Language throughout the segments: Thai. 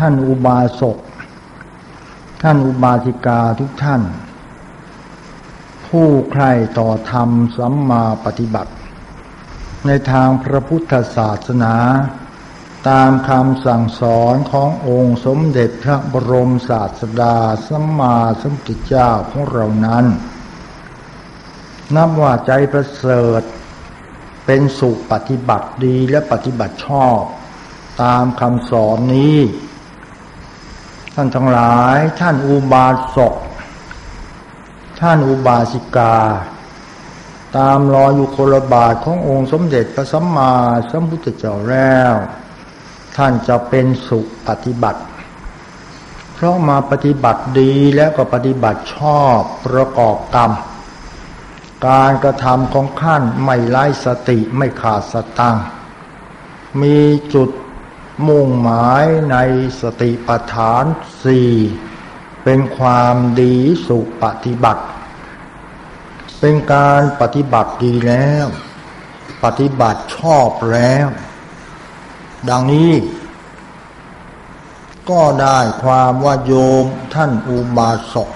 ท่านอุบาสก ท่านอุบาสิกาทุกท่าน ผู้ใครต่อธรรมสัมมาปฏิบัติ ในทางพระพุทธศาสนา ตามคำสั่งสอนขององค์สมเด็จพระบรมศาสดาสัมมาสัมพุทธเจ้าของเรานั้น นับว่าใจประเสริฐเป็นสุปฏิบัติดีและปฏิบัติชอบ ตามคำสอนนี้ ท่านทั้งหลาย ท่านอุบาสกท่านอุบาสิกา ตามรออยู่คนละบาทขององค์สมเด็จพระสัมมาสัมพุทธเจ้าแล้ว ท่านจะเป็นสุปฏิบัติ เพราะมาปฏิบัติดีแล้วก็ปฏิบัติชอบประกอบกรรม การกระทำของขั้นไม่ไร้สติไม่ขาดสตังมีจุด มุ่งหมายในสติปัฏฐานสี่เป็นความดีสุปฏิบัติ เป็นการปฏิบัติดีแล้ว ปฏิบัติชอบแล้ว ดังนี้ ก็ได้ความว่าโยมท่านอุบาสก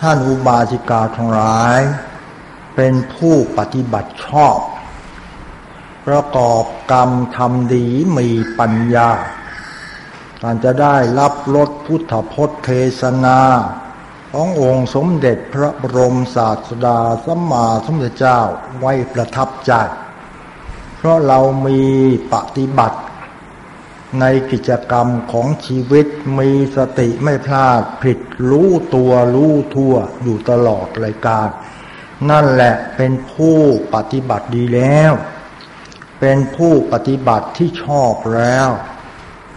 ท่านอุบาสิกาทั้งหลาย เป็นผู้ปฏิบัติชอบ ประกอบกรรมทำดีมีปัญญาท่านจะได้รับรสพุทธพจน์เทศนาขององค์สมเด็จพระบรมศาสดาสัมมาสัมพุทธเจ้าไว้ประทับใจ เพราะเรามีปฏิบัติในกิจกรรมของชีวิตมีสติไม่พลาดผิดรู้ตัวรู้ทั่วอยู่ตลอดรายการ นั่นแหละเป็นผู้ปฏิบัติดีแล้ว เป็นผู้ปฏิบัติที่ชอบแล้ว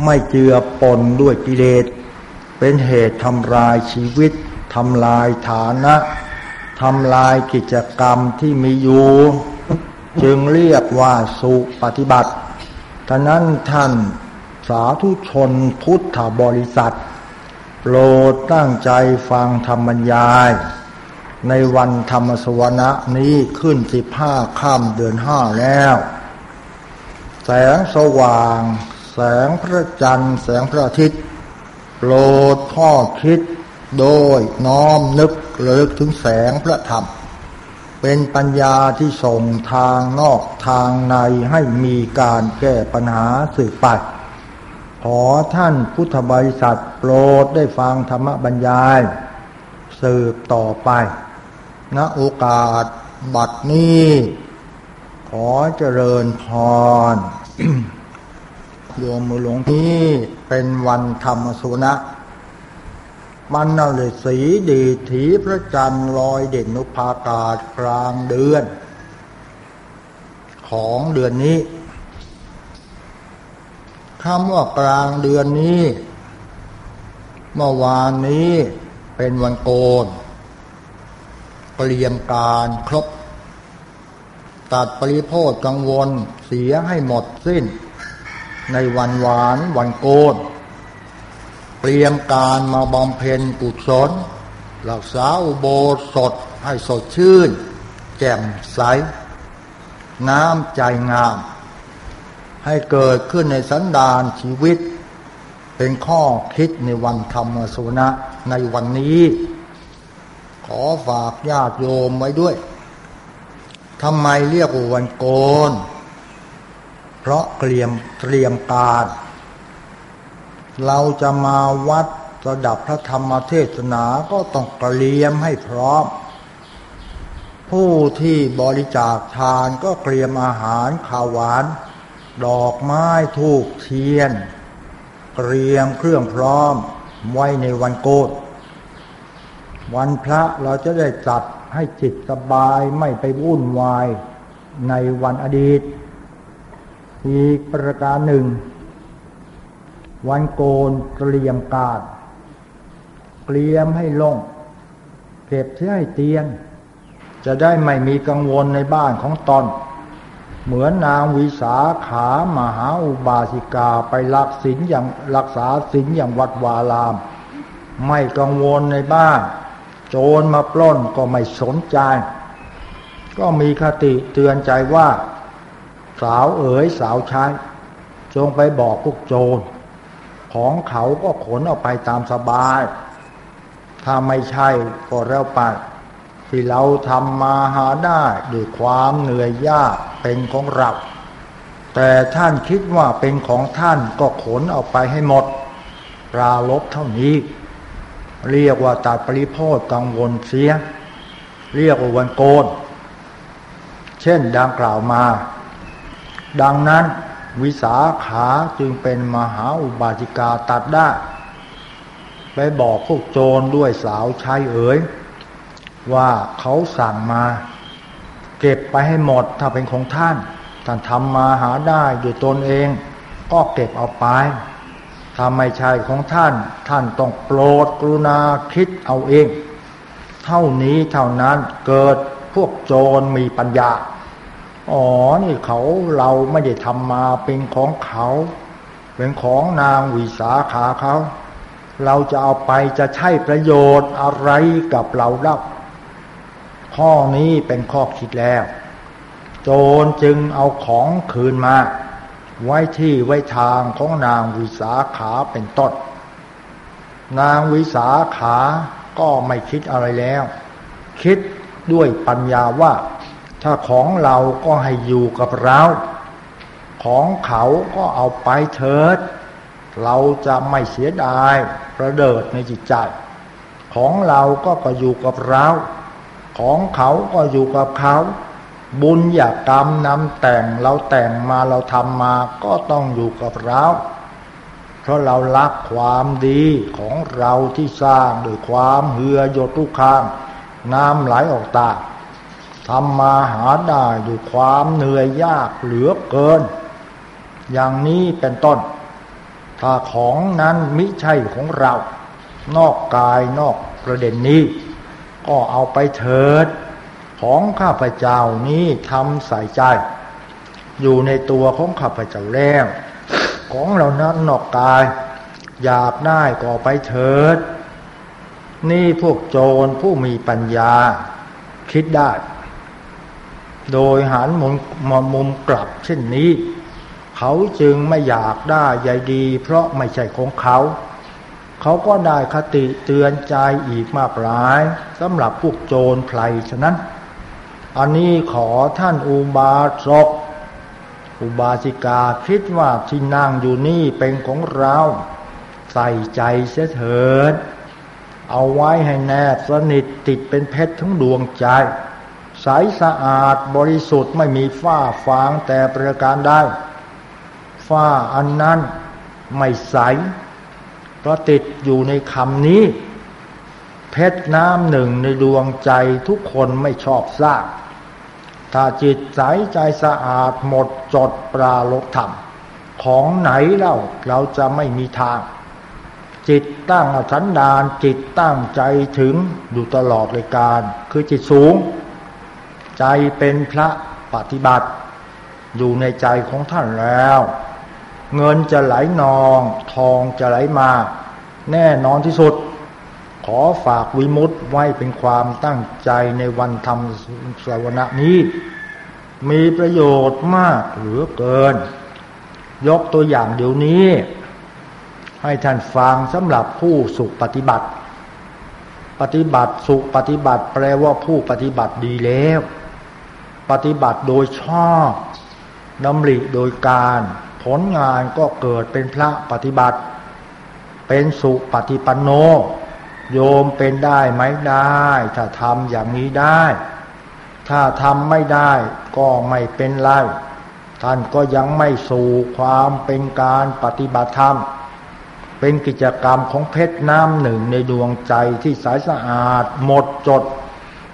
ไม่เจือปนด้วยกิเลสเป็นเหตุทำลายชีวิตทำลายฐานะทำลายกิจกรรมที่มีอยู่ จึงเรียกว่าสุปฏิบัติท่านั้นท่านสาธุชนพุทธบริษัท โปรดตั้งใจฟังธรรมยาย ในวันธรรมสวนะนี้ขึ้นสิบห้าค่ำเดือนห้าแล้ว แสงสว่าง แสงพระจันทร์ แสงพระอาทิตย์โปรดข้อคิดโดยน้อมนึกเลิกถึงแสงพระธรรม เป็นปัญญาที่ส่งทางนอกทางในให้มีการแก้ปัญหาสืบไปขอท่านพุทธบริษัทโปรดได้ฟังธรรมบรรยาย สืบต่อไปณโอกาสบัดนี้ ขอเจริญพรโยมมือหลวงที่เป็นวันธรรมสุนะ มันนาเลยสีดีถีพระจันทร์ลอยเด่นนุภากาศกลางเดือน ของเดือนนี้คำว่ากลางเดือนนี้ เมื่อวานนี้เป็นวันโกนเตรียมการครบ ตัดปริโภทกังวลเสียให้หมดสิ้น ในวันหวานวันโกนเตรียมการมาบำเพ็ญกุศลรักษาอุโบสถให้สดชื่น แจ่มใสน้ำใจงาม ให้เกิดขึ้นในสันดานชีวิต เป็นข้อคิดในวันธรรมสุนะในวันนี้ ขอฝากญาติโยมไว้ด้วย ทำไมเรียกว่าวันโกน เพราะเตรียมเตรียมการ เราจะมาวัดระดับพระธรรมเทศนาก็ต้องเตรียมให้พร้อม ผู้ที่บริจาคทานก็เตรียมอาหารข้าวหวาน ดอกไม้ทูกเทียน เตรียมเครื่องพร้อมไว้ในวันโกนวันพระเราจะได้จัด ให้จิตสบายไม่ไปวุ่นวายในวันอดีต อีกประการหนึ่ง วันโกนเตรียมการเตรียมให้ลง เก็บเสียให้เตียน จะได้ไม่มีกังวลในบ้านของตอน เหมือนนางวิสาขามหาอุบาสิกาไปรักศีลอย่างรักษาศีลอย่างวัดวาราม ไม่กังวลในบ้าน โจรมาปล้นก็ไม่สนใจ ก็มีคติเตือนใจว่า สาวเอ๋ยสาวใช้จงไปบอกพวกโจร ของเขาก็ขนออกไปตามสบาย ถ้าไม่ใช่ก็แล้วไปที่เราทำมาหาได้ด้วยความเหนื่อยยากเป็นของเราแต่ท่านคิดว่าเป็นของท่านก็ขนเอาไปให้หมดปราลบเท่านี้ เรียกว่าตัดปริโพธกังวลเสีย เรียกว่าวันโกน เช่นดังกล่าวมา ดังนั้นวิสาขาจึงเป็นมหาอุบาสิกาตัดได้ ไปบอกพวกโจรด้วยสาวชายเอ๋ย ว่าเขาสั่งมา เก็บไปให้หมดถ้าเป็นของท่าน ท่านทำมาหาได้ด้วยตนเอง ก็เก็บเอาไป ถ้าไม่ใช่ของท่าน ท่านต้องโปรดกรุณาคิดเอาเอง เท่านี้เท่านั้นเกิดพวกโจรมีปัญญา อ๋อ นี่เขาเราไม่ได้ทำมาเป็นของเขา เป็นของนางวิสาขาเขา เราจะเอาไปจะใช้ประโยชน์อะไรกับเราเล่าข้อนี้เป็นข้อคิดแล้ว โจรจึงเอาของคืนมา ไว้ที่ไว้ทางของนางวิสาขาเป็นต้น นางวิสาขาก็ไม่คิดอะไรแล้ว คิดด้วยปัญญาว่า ถ้าของเราก็ให้อยู่กับเรา ของเขาก็เอาไปเถิด เราจะไม่เสียดายประเดิดในจิตใจ ของเราก็ก็อยู่กับเรา ของเขาก็อยู่กับเขา บุญอยากกรรมนำแต่งเราแต่งมาเราทำมาก็ต้องอยู่กับเรา เพราะเรารักความดีของเราที่สร้างโดยความเหือหยดทุกข้างน้ำไหลออกตาทำมาหาได้ด้วยความเหนื่อยยากเหลือเกิน อย่างนี้เป็นต้น ถ้าของนั้นมิใช่ของเรา นอกกายนอกประเด็นนี้ ก็เอาไปเถิด ของข้าพเจ้านี้ทำใส่ใจ อยู่ในตัวของข้าพเจ้าแล้วของเหล่านั้นนอกกายอยากได้ก็ไปเถิด นี่พวกโจรผู้มีปัญญาคิดได้ โดยหันมุมมมุมกลับเช่นนี้ เขาจึงไม่อยากได้ใยดี เพราะไม่ใช่ของเขา เขาก็ได้คติเตือนใจอีกมากหลายสำหรับพวกโจรไพรฉะนั้น อันนี้ขอท่านอุบาสกอุบาสิกาคิดว่าที่นั่งอยู่นี่เป็นของเรา ใส่ใจเสียเถิด เอาไว้ให้แนบสนิทติดเป็นเพชรทั้งดวงใจ ใสสะอาดบริสุทธิ์ไม่มีฝ้าฟางแต่ประการได้ ฝ้าอันนั้นไม่ใสเพราะติดอยู่ในคำนี้ เพชรน้ำหนึ่งในดวงใจทุกคนไม่ชอบสร้าง ถ้าจิตใสใจสะอาดหมดจดปราลบธรรม ของไหนเล่าเราจะไม่มีทาง จิตตั้งสันดานจิตตั้งใจถึงอยู่ตลอดเลยการ คือจิตสูง ใจเป็นพระปฏิบัติ อยู่ในใจของท่านแล้ว เงินจะไหลนอง ทองจะไหลมา แน่นอนที่สุด ขอฝากวิมุตไว้เป็นความตั้งใจในวันทำสวนะนี้ มีประโยชน์มากเหลือเกิน ยกตัวอย่างเดี๋ยวนี้ ให้ท่านฟังสำหรับผู้สุปฏิบัติ ปฏิบัติสุปฏิบัติแปลว่าผู้ปฏิบัติดีแล้ว ปฏิบัติโดยชอบดำริโดยการ ผลงานก็เกิดเป็นพระปฏิบัติ เป็นสุปฏิปันโน โยมเป็นได้ไหมได้ ถ้าทำอย่างนี้ได้ ถ้าทำไม่ได้ก็ไม่เป็นไร ท่านก็ยังไม่สู่ความเป็นการปฏิบัติธรรม เป็นกิจกรรมของเพชรน้ำหนึ่งในดวงใจที่ใสสะอาดหมดจด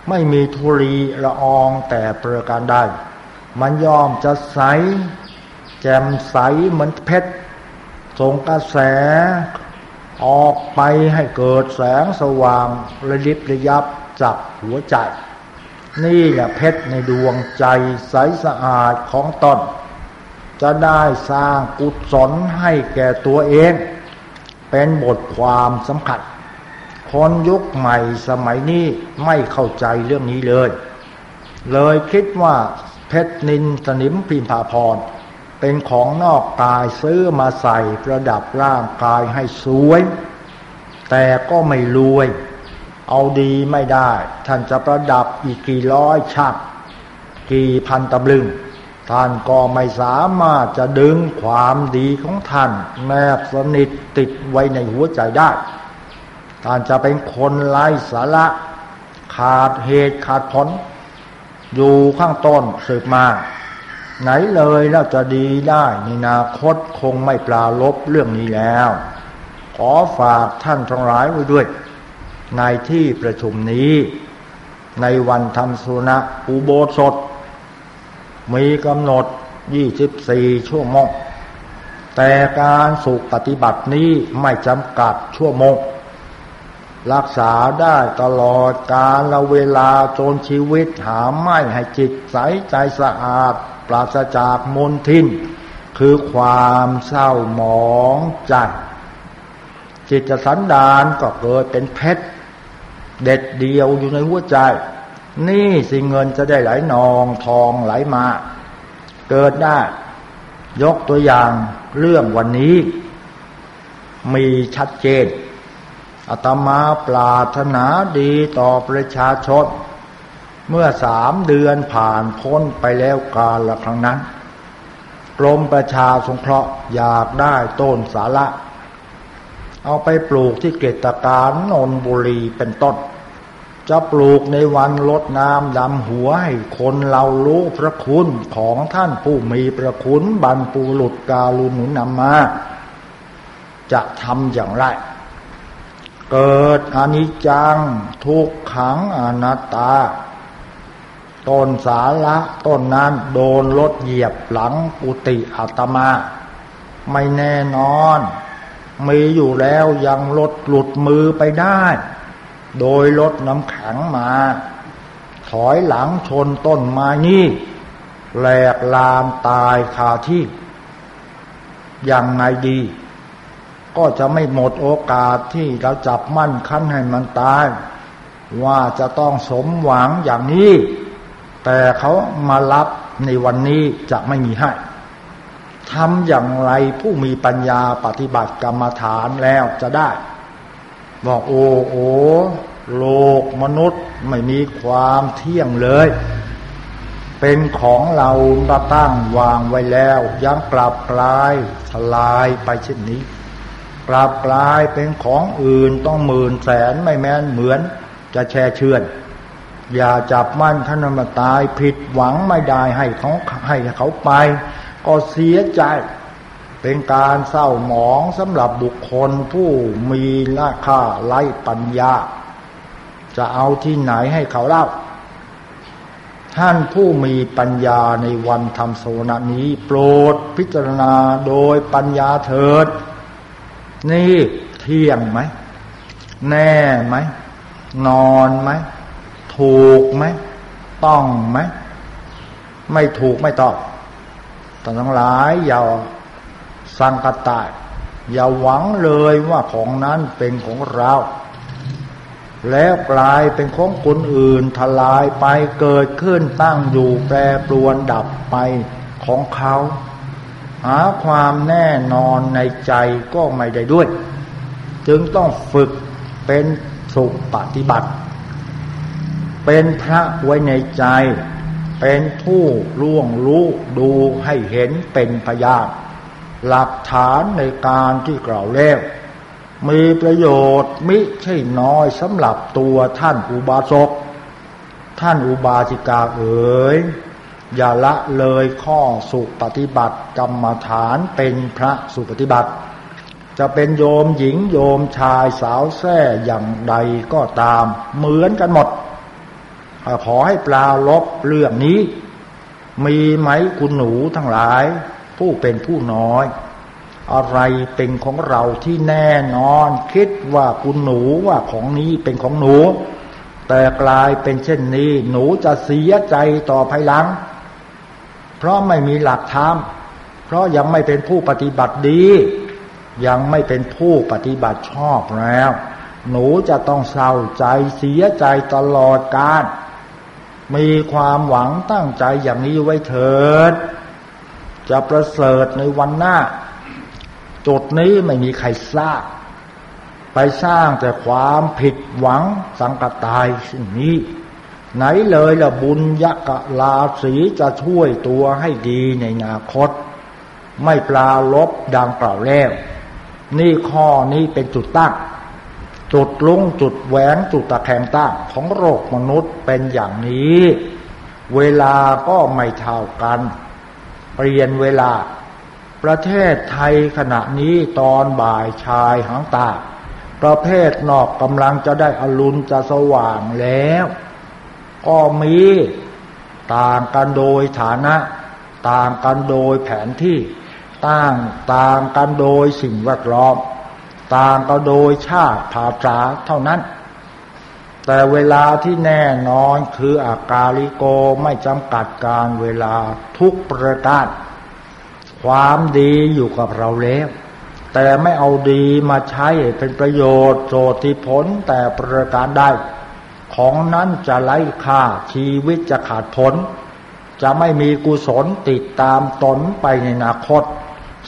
ไม่มีทุรีละอองแต่ประการใดมันยอมจะใส แจ่มใสเหมือนเพชรส่งกระแส ออกไปให้เกิดแสงสว่างระลิบระยับจับหัวใจ นี่แหละเพชรในดวงใจใสสะอาดของตนจะได้สร้างกุศลให้แก่ตัวเอง เป็นบทความสำคัญคนยุคใหม่สมัยนี้ไม่เข้าใจเรื่องนี้เลย เลยคิดว่าเพชรนินสนิมพิมพาพร เป็นของนอกกายซื้อมาใส่ประดับร่างกายให้สวย แต่ก็ไม่รวย เอาดีไม่ได้ ท่านจะประดับอีกกี่ร้อยชัก กี่พันตำลึง ท่านก็ไม่สามารถจะดึงความดีของท่าน แนบสนิทติดไว้ในหัวใจได้ ท่านจะเป็นคนไร้สาระ ขาดเหตุขาดผลอยู่ข้างต้นสืบมา ไหนเลยเราจะดีได้ในนาคตคงไม่ปลาลบเรื่องนี้แล้ว ขอฝากท่านทั้งหลายไว้ด้วย ในที่ประชุมนี้ ในวันทำสุนัอุโบสถ มีกำหนด 24 ชั่วโมง แต่การสุขปฏิบัตินี้ไม่จำกัดชั่วโมง รักษาได้ตลอดการละเวลาจนชีวิตหาไม่ให้จิตใสใจสะอาด ปราศจากมนทิน คือความเศร้าหมองใจจิตสันดานก็เกิดเป็นเพชรเด็ดเดียวอยู่ในหัวใจ นี่สิเงินจะได้ไหลนองทองไหลมา เกิดได้ ยกตัวอย่างเรื่องวันนี้ มีชัดเจนอาตมาปรารถนาดีต่อประชาชน เมื่อสามเดือนผ่านพ้นไปแล้วกาลละครั้งนั้น กรมประชาสงเคราะห์อยากได้ต้นสาระ เอาไปปลูกที่เกตการนนบุรีเป็นต้น จะปลูกในวันลดน้ำดำหัวให้คนเรารู้พระคุณของท่านผู้มีพระคุณบรรปูหลุดกาลุนุนำมา จะทำอย่างไรเกิดอนิจจังทุกขังอนัตตา ต้นสาระต้นนั้นโดนรถเหยียบหลังปุติอัตมา ไม่แน่นอน มีอยู่แล้วยังรถหลุดมือไปได้ โดยรถน้ำแข็งมา ถอยหลังชนต้นไม้นี่แหลกลามตายคาที่อย่างไงดี ก็จะไม่หมดโอกาสที่เราจับมั่นคั้นให้มันตาย ว่าจะต้องสมหวังอย่างนี้ แต่เขามารับในวันนี้จะไม่มีให้ทำอย่างไรผู้มีปัญญาปฏิบัติกรรมฐานแล้วจะได้ บอกโอ้โอโลกมนุษย์ไม่มีความเที่ยงเลย เป็นของเราเราตั้งวางไว้แล้วยังกลับกลายทลายไปเช่นนี้ กลับกลายเป็นของอื่นต้องหมื่นแสนไม่แม้นเหมือนจะแช่เชื่อน อย่าจับมั่นท่านมาตายผิดหวังไม่ได้ให้เขาให้เขาไป ก็เสียใจ เป็นการเศร้าหมองสำหรับบุคคลผู้มีราคาไร้ปัญญา จะเอาที่ไหนให้เขาเล่า ท่านผู้มีปัญญาในวันทำโสนนี้ โปรดพิจารณาโดยปัญญาเถิด นี่เที่ยงไหม แน่ไหม นอนไหม ถูกไหมต้องไหมไม่ถูกไม่ต้องแต่ทั้งหลายอย่าสังกตายอย่าหวังเลยว่าของนั้นเป็นของเรา แล้วกลายเป็นของคนอื่นทลายไปเกิดขึ้นตั้งอยู่แปรปรวนดับไปของเขา หาความแน่นอนในใจก็ไม่ได้ด้วย จึงต้องฝึกเป็นสุปฏิบัติ เป็นพระไว้ในใจ เป็นผู้ล่วงรู้ดูให้เห็นเป็นพยานหลักฐานในการที่กล่าวแล้วมีประโยชน์มิใช่น้อยสำหรับตัวท่านอุบาสกท่านอุบาสิกาเอ๋ยอย่าละเลยข้อสุปฏิบัติกรรมฐานเป็นพระสุปฏิบัติ จะเป็นโยมหญิงโยมชายสาวแท้อย่างใดก็ตามเหมือนกันหมด ขอให้ปลาลบเรื่องนี้ มีไหมคุณหนูทั้งหลาย ผู้เป็นผู้น้อย อะไรเป็นของเราที่แน่นอน คิดว่าคุณหนูว่าของนี้เป็นของหนู แต่กลายเป็นเช่นนี้ หนูจะเสียใจต่อภายหลัง เพราะไม่มีหลักธรรมเพราะยังไม่เป็นผู้ปฏิบัติดี ยังไม่เป็นผู้ปฏิบัติชอบแล้ว หนูจะต้องเศร้าใจเสียใจตลอดกาล มีความหวังตั้งใจอย่างนี้ไว้เถิด จะประเสริฐในวันหน้า จุดนี้ไม่มีใครทราบไปสร้างแต่ความผิดหวังสังกตายสิ่งนี้ ไหนเลยละบุญยักลาสีจะช่วยตัวให้ดีในอนาคต ไม่ปลาลบดังกล่าแล้ว นี่ข้อนี้เป็นจุดตั้ง จุดลุงจุดแหวนจุดตะแคงตั้งของโรคมนุษย์เป็นอย่างนี้ เวลาก็ไม่เท่ากัน เปลี่ยนเวลา ประเทศไทยขณะนี้ตอนบ่ายชายหางตา ประเภทนอกกำลังจะได้อรุณจะสว่างแล้ว ก็มีต่างกันโดยฐานะ ต่างกันโดยแผนที่ต่างต่างกันโดยสิ่งแวดล้อม ต่างกันโดยชาติภาษาเท่านั้น แต่เวลาที่แน่นอนคืออากาลิโกไม่จำกัดการเวลาทุกประการความดีอยู่กับเราแล้วแต่ไม่เอาดีมาใช้เป็นประโยชน์โสติผลแต่ประการได้ ของนั้นจะไร้ค่าชีวิตจะขาดผล จะไม่มีกุศลติดตามตนไปในอนาคต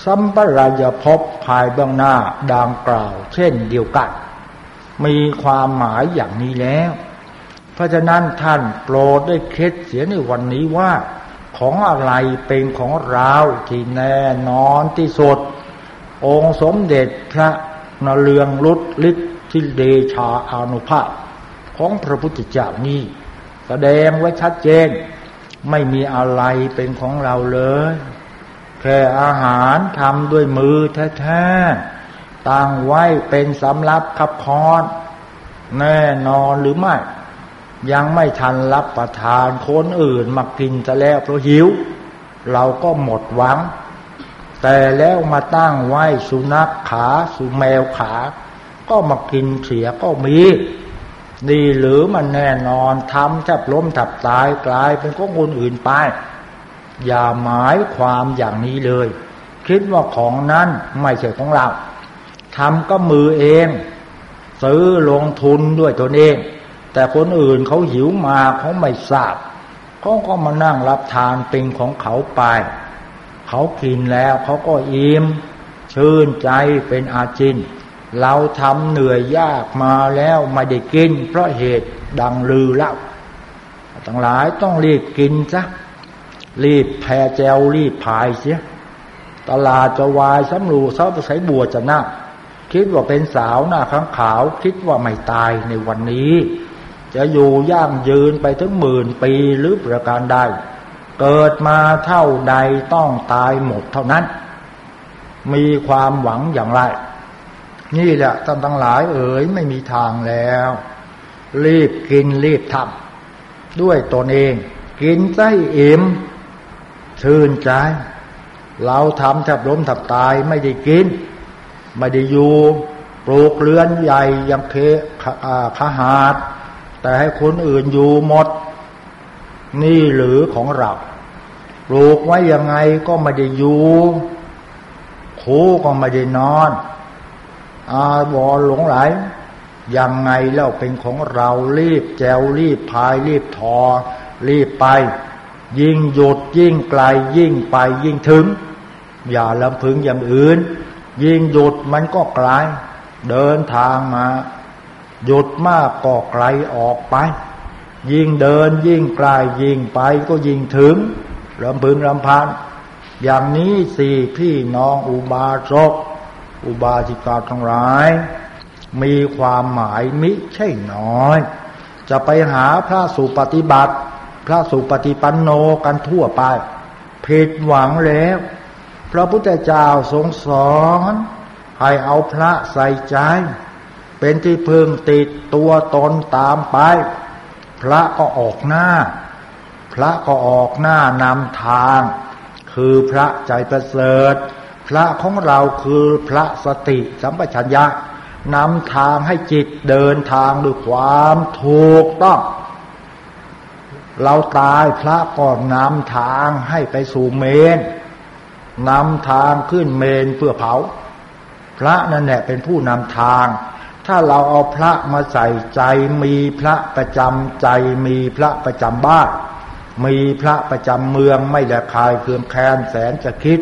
สัมปรายภพภายเบื้องหน้าดังกล่าว เช่นเดียวกัน มีความหมายอย่างนี้แล้ว เพราะฉะนั้นท่านโปรดได้คล็ดเสียในวันนี้ว่า ของอะไรเป็นของเราที่แน่นอนที่สุด องค์สมเด็จพระนเรืองรุดฤทธิเดชาอานุภาพ ของพระพุทธเจ้านี้ แสดงไว้ชัดเจน ไม่มีอะไรเป็นของเราเลย ค่อาหารทำด้วยมือแท้ๆตั้งไว้เป็นสำรับขับพรแน่นอนหรือไม่ ยังไม่ทันรับประทานคนอื่นมากินจะแล้วเพราะหิว เราก็หมดหวัง แต่แล้วมาตั้งไว้สุนัขขาสุแมวขา ก็มากินเสียก็มีนี่หรือมันแน่นอนทำแทบล้มทับตายกลายเป็นของคนอื่นไป อย่าหมายความอย่างนี้เลย คิดว่าของนั้นไม่ใช่ของเราทำก็มือเอง ซื้อลงทุนด้วยตนเอง แต่คนอื่นเขาหิวมาเขาไม่ทราบเขาก็มานั่งรับทานเป็นของเขาไป เขากินแล้วเขาก็อิ่มชื่นใจเป็นอาจิน เราทำเหนื่อยยากมาแล้วไม่ได้กิน เพราะเหตุดังลือเล่าทั้งหลายต้องรีบกินซะ รีบแพรแจวรีบพายเสีย ตลาดจะวายสำรูเสาใช้บัวจะน่าคิดว่าเป็นสาวหน้าข้างขาว คิดว่าไม่ตายในวันนี้ จะอยู่ย่างยืนไปถึงหมื่นปีหรือประการใดเกิดมาเท่าใดต้องตายหมดเท่านั้น มีความหวังอย่างไร นี่แหละท่านทั้งหลายเอ๋ยไม่มีทางแล้ว รีบกินรีบทำด้วยตนเอง กินใจเอ็ม ชื่นใจ เราทำแทบล้มแทบตายไม่ได้กิน ไม่ได้อยู่ปลูกเรือนใหญ่ยังเคขหาด แต่ให้คนอื่นอยู่หมด นี่หรือของเราปลูกไว้ยังไงก็ไม่ได้อยู่คูก็ไม่ได้นอน อาบอหลงไหลยังไงแล้วเป็นของเรารีบแจวรีบพายรีบทอ รีบไป ยิ่งหยุดยิ่งไกลยิ่งไปยิ่งถึง อย่าลำพึงอย่างอื่น ยิ่งหยุดมันก็ไกล เดินทางมา หยุดมากก็ไกลออกไป ยิ่งเดินยิ่งไกลยิ่งไปก็ยิ่งถึงลำพึงลำพันอย่างนี้สี่พี่น้องอุบาสกอุบาสิกาทั้งหลาย มีความหมายมิใช่น้อย จะไปหาพระสุปฏิบัติ พระสุปฏิปันโนกันทั่วไปผิดหวังแล้ว พระพุทธเจ้าทรงสอนให้เอาพระใส่ใจ เป็นที่พึงติดตัวตนตามไป พระก็ออกหน้า พระก็ออกหน้านำทาง คือพระใจประเสริฐ พระของเราคือพระสติสัมปชัญญะนำทางให้จิตเดินทางด้วยความถูกต้อง เราตายพระก็นำทางให้ไปสู่เมนนำทางขึ้นเมนเพื่อเผา พระนั่นแหละเป็นผู้นำทาง ถ้าเราเอาพระมาใส่ใจมีพระประจำใจมีพระประจำบ้านมีพระประจำเมืองไม่ได้คายเคืองแค้นแสนจะคิด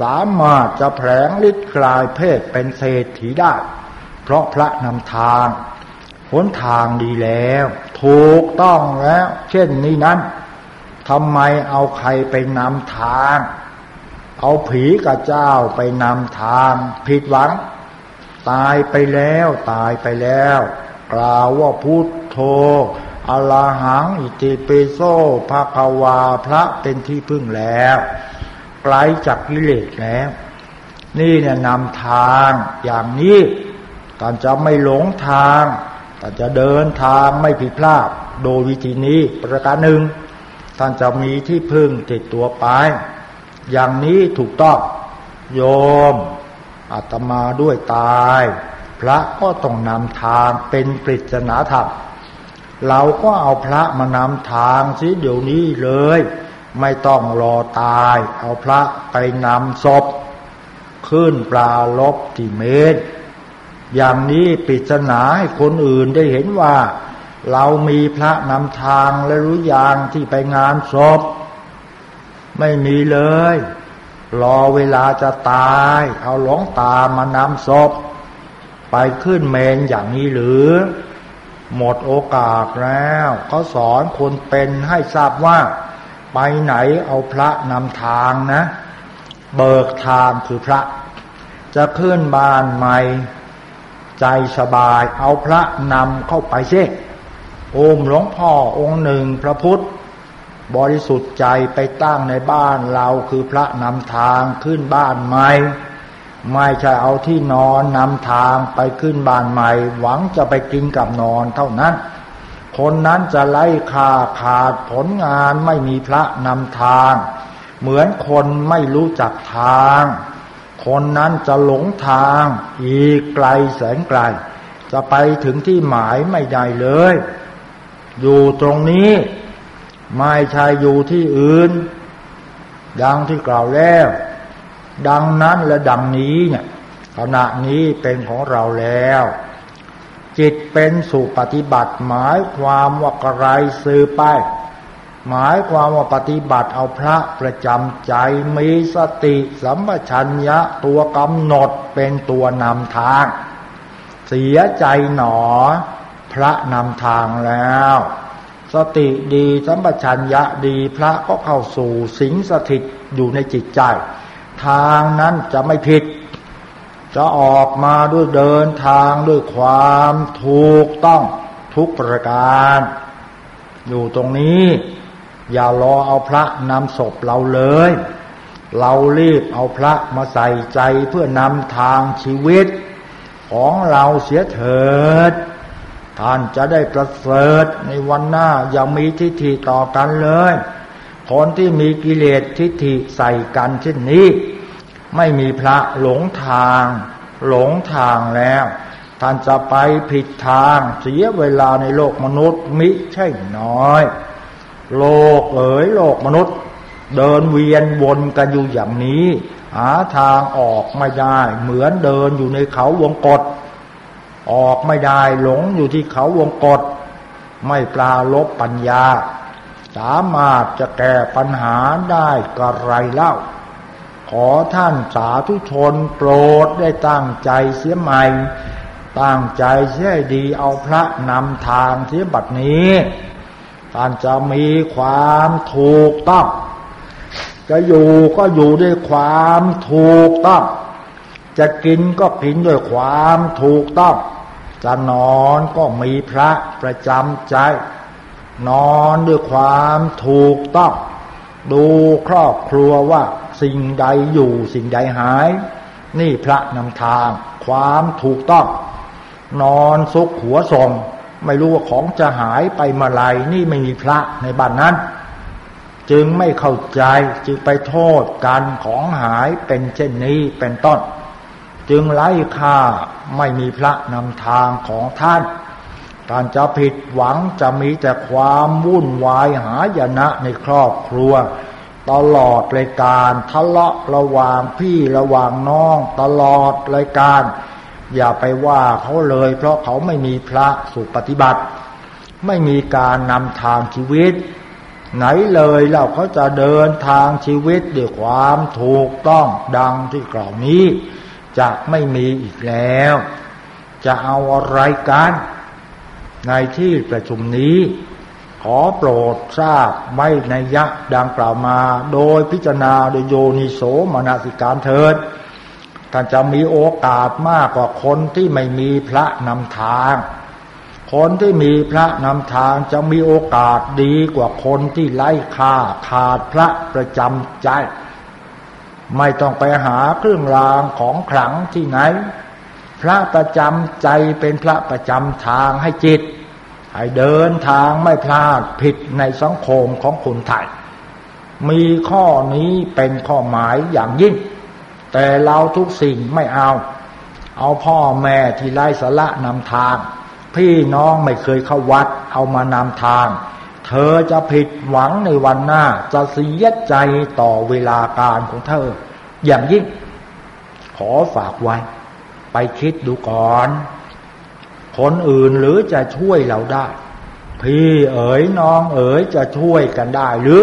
สามารถจะแผลงฤทธิ์กลายเพศเป็นเศรษฐีได้ เพราะพระนำทาง หนทางดีแล้ว ถูกต้องแล้ว เช่นนี้นั้นทำไมเอาใครไปนำทาง เอาผีกับเจ้าไปนำทางผิดหวัง ตายไปแล้วตายไปแล้ว กล่าวว่าพุทโธอลาหังอิติปิโสภะคะวาพระเป็นที่พึ่งแล้วไกลจากกิเลสแล้ว นี่เนี่ยนำทางอย่างนี้การจะไม่หลงทาง แต่จะเดินทางไม่ผิดพลาดโดยวิธีนี้ประการหนึ่ง ท่านจะมีที่พึ่งติดตัวไป อย่างนี้ถูกต้องโยมอาตมาด้วยตาย พระก็ต้องนำทางเป็นปริศนาธรรมเราก็เอาพระมานำทางสิเดี๋ยวนี้เลย ไม่ต้องรอตาย เอาพระไปนำศพ ขึ้นปลาลบที่เมตร อย่างนี้ปิศนาให้คนอื่นได้เห็นว่า เรามีพระนำทางและรู้อย่างที่ไปงานศพไม่มีเลย รอเวลาจะตาย เอาหลวงตามานำศพ ไปขึ้นเมนอย่างนี้หรือ หมดโอกาสแล้วเขาสอนคนเป็นให้ทราบว่า ไปไหนเอาพระนำทางนะ เบิกทางคือพระ จะขึ้นบ้านใหม่ ใจสบาย เอาพระนำเข้าไปเช่โอมหลวงพ่อองค์หนึ่งพระพุทธ บริสุทธิ์ใจไปตั้งในบ้านเราคือพระนำทางขึ้นบ้านใหม่ไม่ใช่เอาที่นอนนำทางไปขึ้นบ้านใหม่ หวังจะไปกินกับนอนเท่านั้น คนนั้นจะไล่ขาขาดผลงานไม่มีพระนำทาง เหมือนคนไม่รู้จักทาง คนนั้นจะหลงทางอีกไกลแสนไกล จะไปถึงที่หมายไม่ได้เลย อยู่ตรงนี้ ไม่ใช่อยู่ที่อื่น ดังที่กล่าวแล้ว ดังนั้นและดังนี้เนี่ยขณะนี้เป็นของเราแล้ว จิตเป็นสุปฏิบัติหมายความว่ากระไรซื้อไป หมายความว่าปฏิบัติเอาพระประจำใจมีสติสัมปชัญญะตัวกำหนดเป็นตัวนำทาง เสียใจหนอ พระนำทางแล้ว สติดีสัมปชัญญะดีพระก็เข้าสู่สิงสถิตอยู่ในจิตใจ ทางนั้นจะไม่ผิด จะออกมาด้วยเดินทางด้วยความถูกต้องทุกประการ อยู่ตรงนี้ อย่ารอเอาพระนำศพเราเลย เรารีบเอาพระมาใส่ใจเพื่อนำทางชีวิต ของเราเสียเถิด ท่านจะได้ประเสริฐในวันหน้าอย่ามีทิฏฐิต่อกันเลยคนที่มีกิเลสทิฏฐิใส่กันเช่นนี้ ไม่มีพระหลงทาง หลงทางแล้ว ท่านจะไปผิดทางเสียเวลาในโลกมนุษย์มิใช่น้อย โลกเอ๋ยโลกมนุษย์ เดินเวียนวนกันอยู่อย่างนี้ หาทางออกไม่ได้ เหมือนเดินอยู่ในเขาวงกฏออกไม่ได้หลงอยู่ที่เขาวงกฏไม่ปลาลบปัญญา สามารถจะแก้ปัญหาได้กระไรเล่า ขอท่านสาธุชนโปรดได้ตั้งใจเสียใหม่ ตั้งใจเสียดีเอาพระนำทางเสียบัดนี้ ท่านจะมีความถูกต้อง จะอยู่ก็อยู่ด้วยความถูกต้อง จะกินก็กินด้วยความถูกต้อง จะนอนก็มีพระประจำใจ นอนด้วยความถูกต้อง ดูครอบครัวว่าสิ่งใดอยู่สิ่งใดหาย นี่พระนำทาง ความถูกต้อง นอนซุกหัวทรง ไม่รู้ว่าของจะหายไปเมื่อไรนี่ไม่มีพระในบ้านนั้น จึงไม่เข้าใจจึงไปโทษกันของหายเป็นเช่นนี้เป็นต้น จึงไล่ค่าไม่มีพระนำทางของท่านการจะผิดหวังจะมีแต่ความวุ่นวายหายนะในครอบครัว ตลอดรายการทะเลาะระหว่างพี่ระหว่างน้อง ตลอดรายการ อย่าไปว่าเขาเลย เพราะเขาไม่มีพระสุปฏิบัติ ไม่มีการนำทางชีวิต ไหนเลยเราเขาจะเดินทางชีวิตด้วยความถูกต้องดังที่กล่าวนี้ จะไม่มีอีกแล้ว จะเอาอะไรกัน ในที่ประชุมนี้ ขอโปรดทราบไม่ในยะดังกล่าวมา โดยพิจารณาโดยโยนิโสมนสิการเถิด ท่านจะมีโอกาสมากกว่าคนที่ไม่มีพระนำทาง คนที่มีพระนำทางจะมีโอกาสดีกว่าคนที่ไล่ฆ่าขาดพระประจำใจ ไม่ต้องไปหาเครื่องรางของขลังที่ไหน พระประจำใจเป็นพระประจำทางให้จิต ให้เดินทางไม่พลาดผิดในสังคมของคนไทยมีข้อนี้เป็นข้อหมายอย่างยิ่ง แต่เราทุกสิ่งไม่เอา เอาพ่อแม่ที่ไล่สละนำทาง พี่น้องไม่เคยเข้าวัด เอามานำทาง เธอจะผิดหวังในวันหน้า จะเสียใจต่อเวลาการของเธอ อย่างยิ่ง ขอฝากไว้ ไปคิดดูก่อน คนอื่นหรือจะช่วยเราได้ พี่เอ๋ยน้องเอ๋ยจะช่วยกันได้หรือ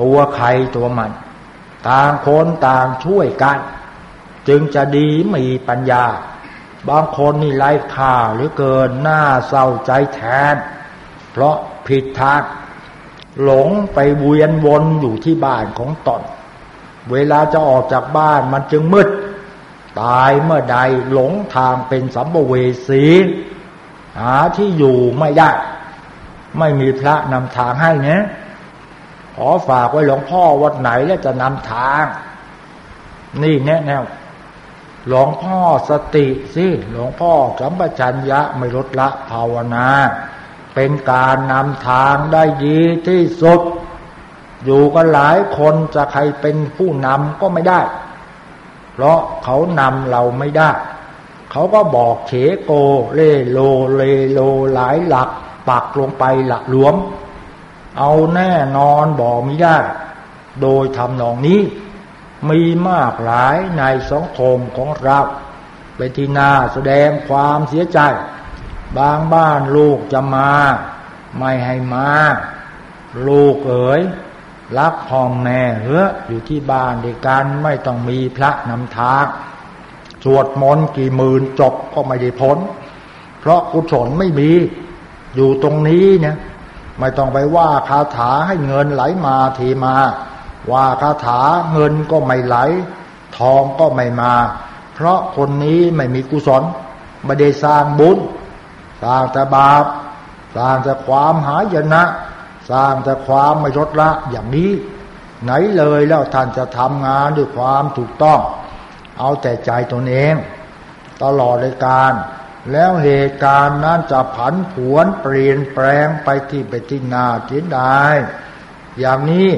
ตัวใครตัวมัน ต่างคนต่างช่วยกัน จึงจะดีมีปัญญา บางคนนี่ไร้ค่าหรือเกินหน้าเศร้าใจแทน เพราะผิดทางหลงไปเวียนวนอยู่ที่บ้านของตนเวลาจะออกจากบ้านมันจึงมืด ตายเมื่อใดหลงทางเป็นสัมภเวสี หาที่อยู่ไม่ได้ ไม่มีพระนำทางให้เนี่ย ขอฝากไว้หลวงพ่อวัดไหนแล้วจะนำทาง นี่แน่แน่หลวงพ่อสติสิหลวงพ่อสัมปชัญญะไม่ลดละภาวนา เป็นการนำทางได้ดีที่สุด อยู่กันหลายคนจะใครเป็นผู้นำก็ไม่ได้ เพราะเขานำเราไม่ได้ เขาก็บอกเฉโก เลโลเลโลหลายหลักปักลงไปหลักหลวม เอาแน่นอนบอกไม่ได้ โดยทำนองนี้ มีมากหลายในสังคมของเราเป็นที่น่าแสดงความเสียใจ บางบ้านลูกจะมา ไม่ให้มา ลูกเอ๋ยรักพ่อแม่เฮ้ออยู่ที่บ้านด้วยกันไม่ต้องมีพระนำทางสวดมนต์กี่หมื่นจบก็ไม่ได้พ้น เพราะกุศลไม่มี อยู่ตรงนี้เนี่ย ไม่ต้องไปว่าคาถาให้เงินไหลมาทีมา ว่าคาถาเงินก็ไม่ไหล ทองก็ไม่มา เพราะคนนี้ไม่มีกุศลไม่ได้สร้างบุญ สร้างแต่บาป สร้างแต่ความหายนะ สร้างแต่ความไม่ลดละอย่างนี้ ไหนเลยแล้วท่านจะทำงานด้วยความถูกต้อง เอาแต่ใจตนเอง ตลอดเลยการ แล้วเหตุการณ์นั้นจะผันผวนเปลี่ยนแปลงไปที่ไปที่นาที่ได้อย่างนี้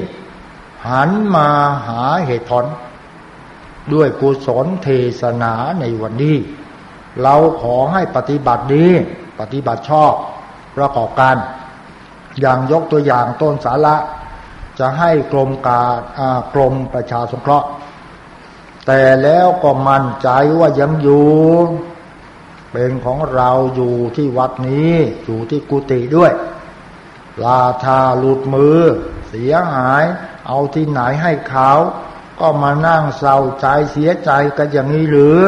หันมาหาเหตุผล ด้วยกุศลเทศนาในวันนี้ เราขอให้ปฏิบัติดีปฏิบัติชอบประกอบกันอย่างยกตัวอย่างต้นสาระจะให้กรมการกรมประชาสงเคราะห์ แต่แล้วก็มั่นใจว่ายังอยู่ เป็นของเราอยู่ที่วัดนี้ อยู่ที่กุฏิด้วยลาทาหลุดมือ เสียหาย เอาที่ไหนให้เขา ก็มานั่งเศร้าใจเสียใจกันอย่างนี้หรือ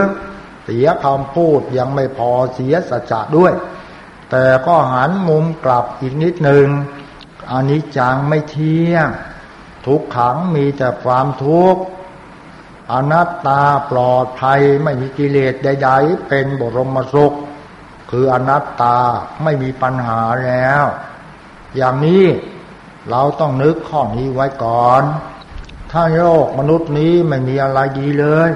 เสียคำพูดยังไม่พอเสียสัจจะด้วย แต่ก็หันมุมกลับอีกนิดหนึ่งอันนี้จังไม่เที่ยง ทุกขังมีแต่ความทุกข์ อนัตตาปลอดภัยไม่มีกิเลสใดๆเป็นบรมสุข คืออนัตตาไม่มีปัญหาแล้ว อย่างนี้เราต้องนึกข้อนี้ไว้ก่อน ถ้าโลกมนุษย์นี้ไม่มีอะไรดีเลย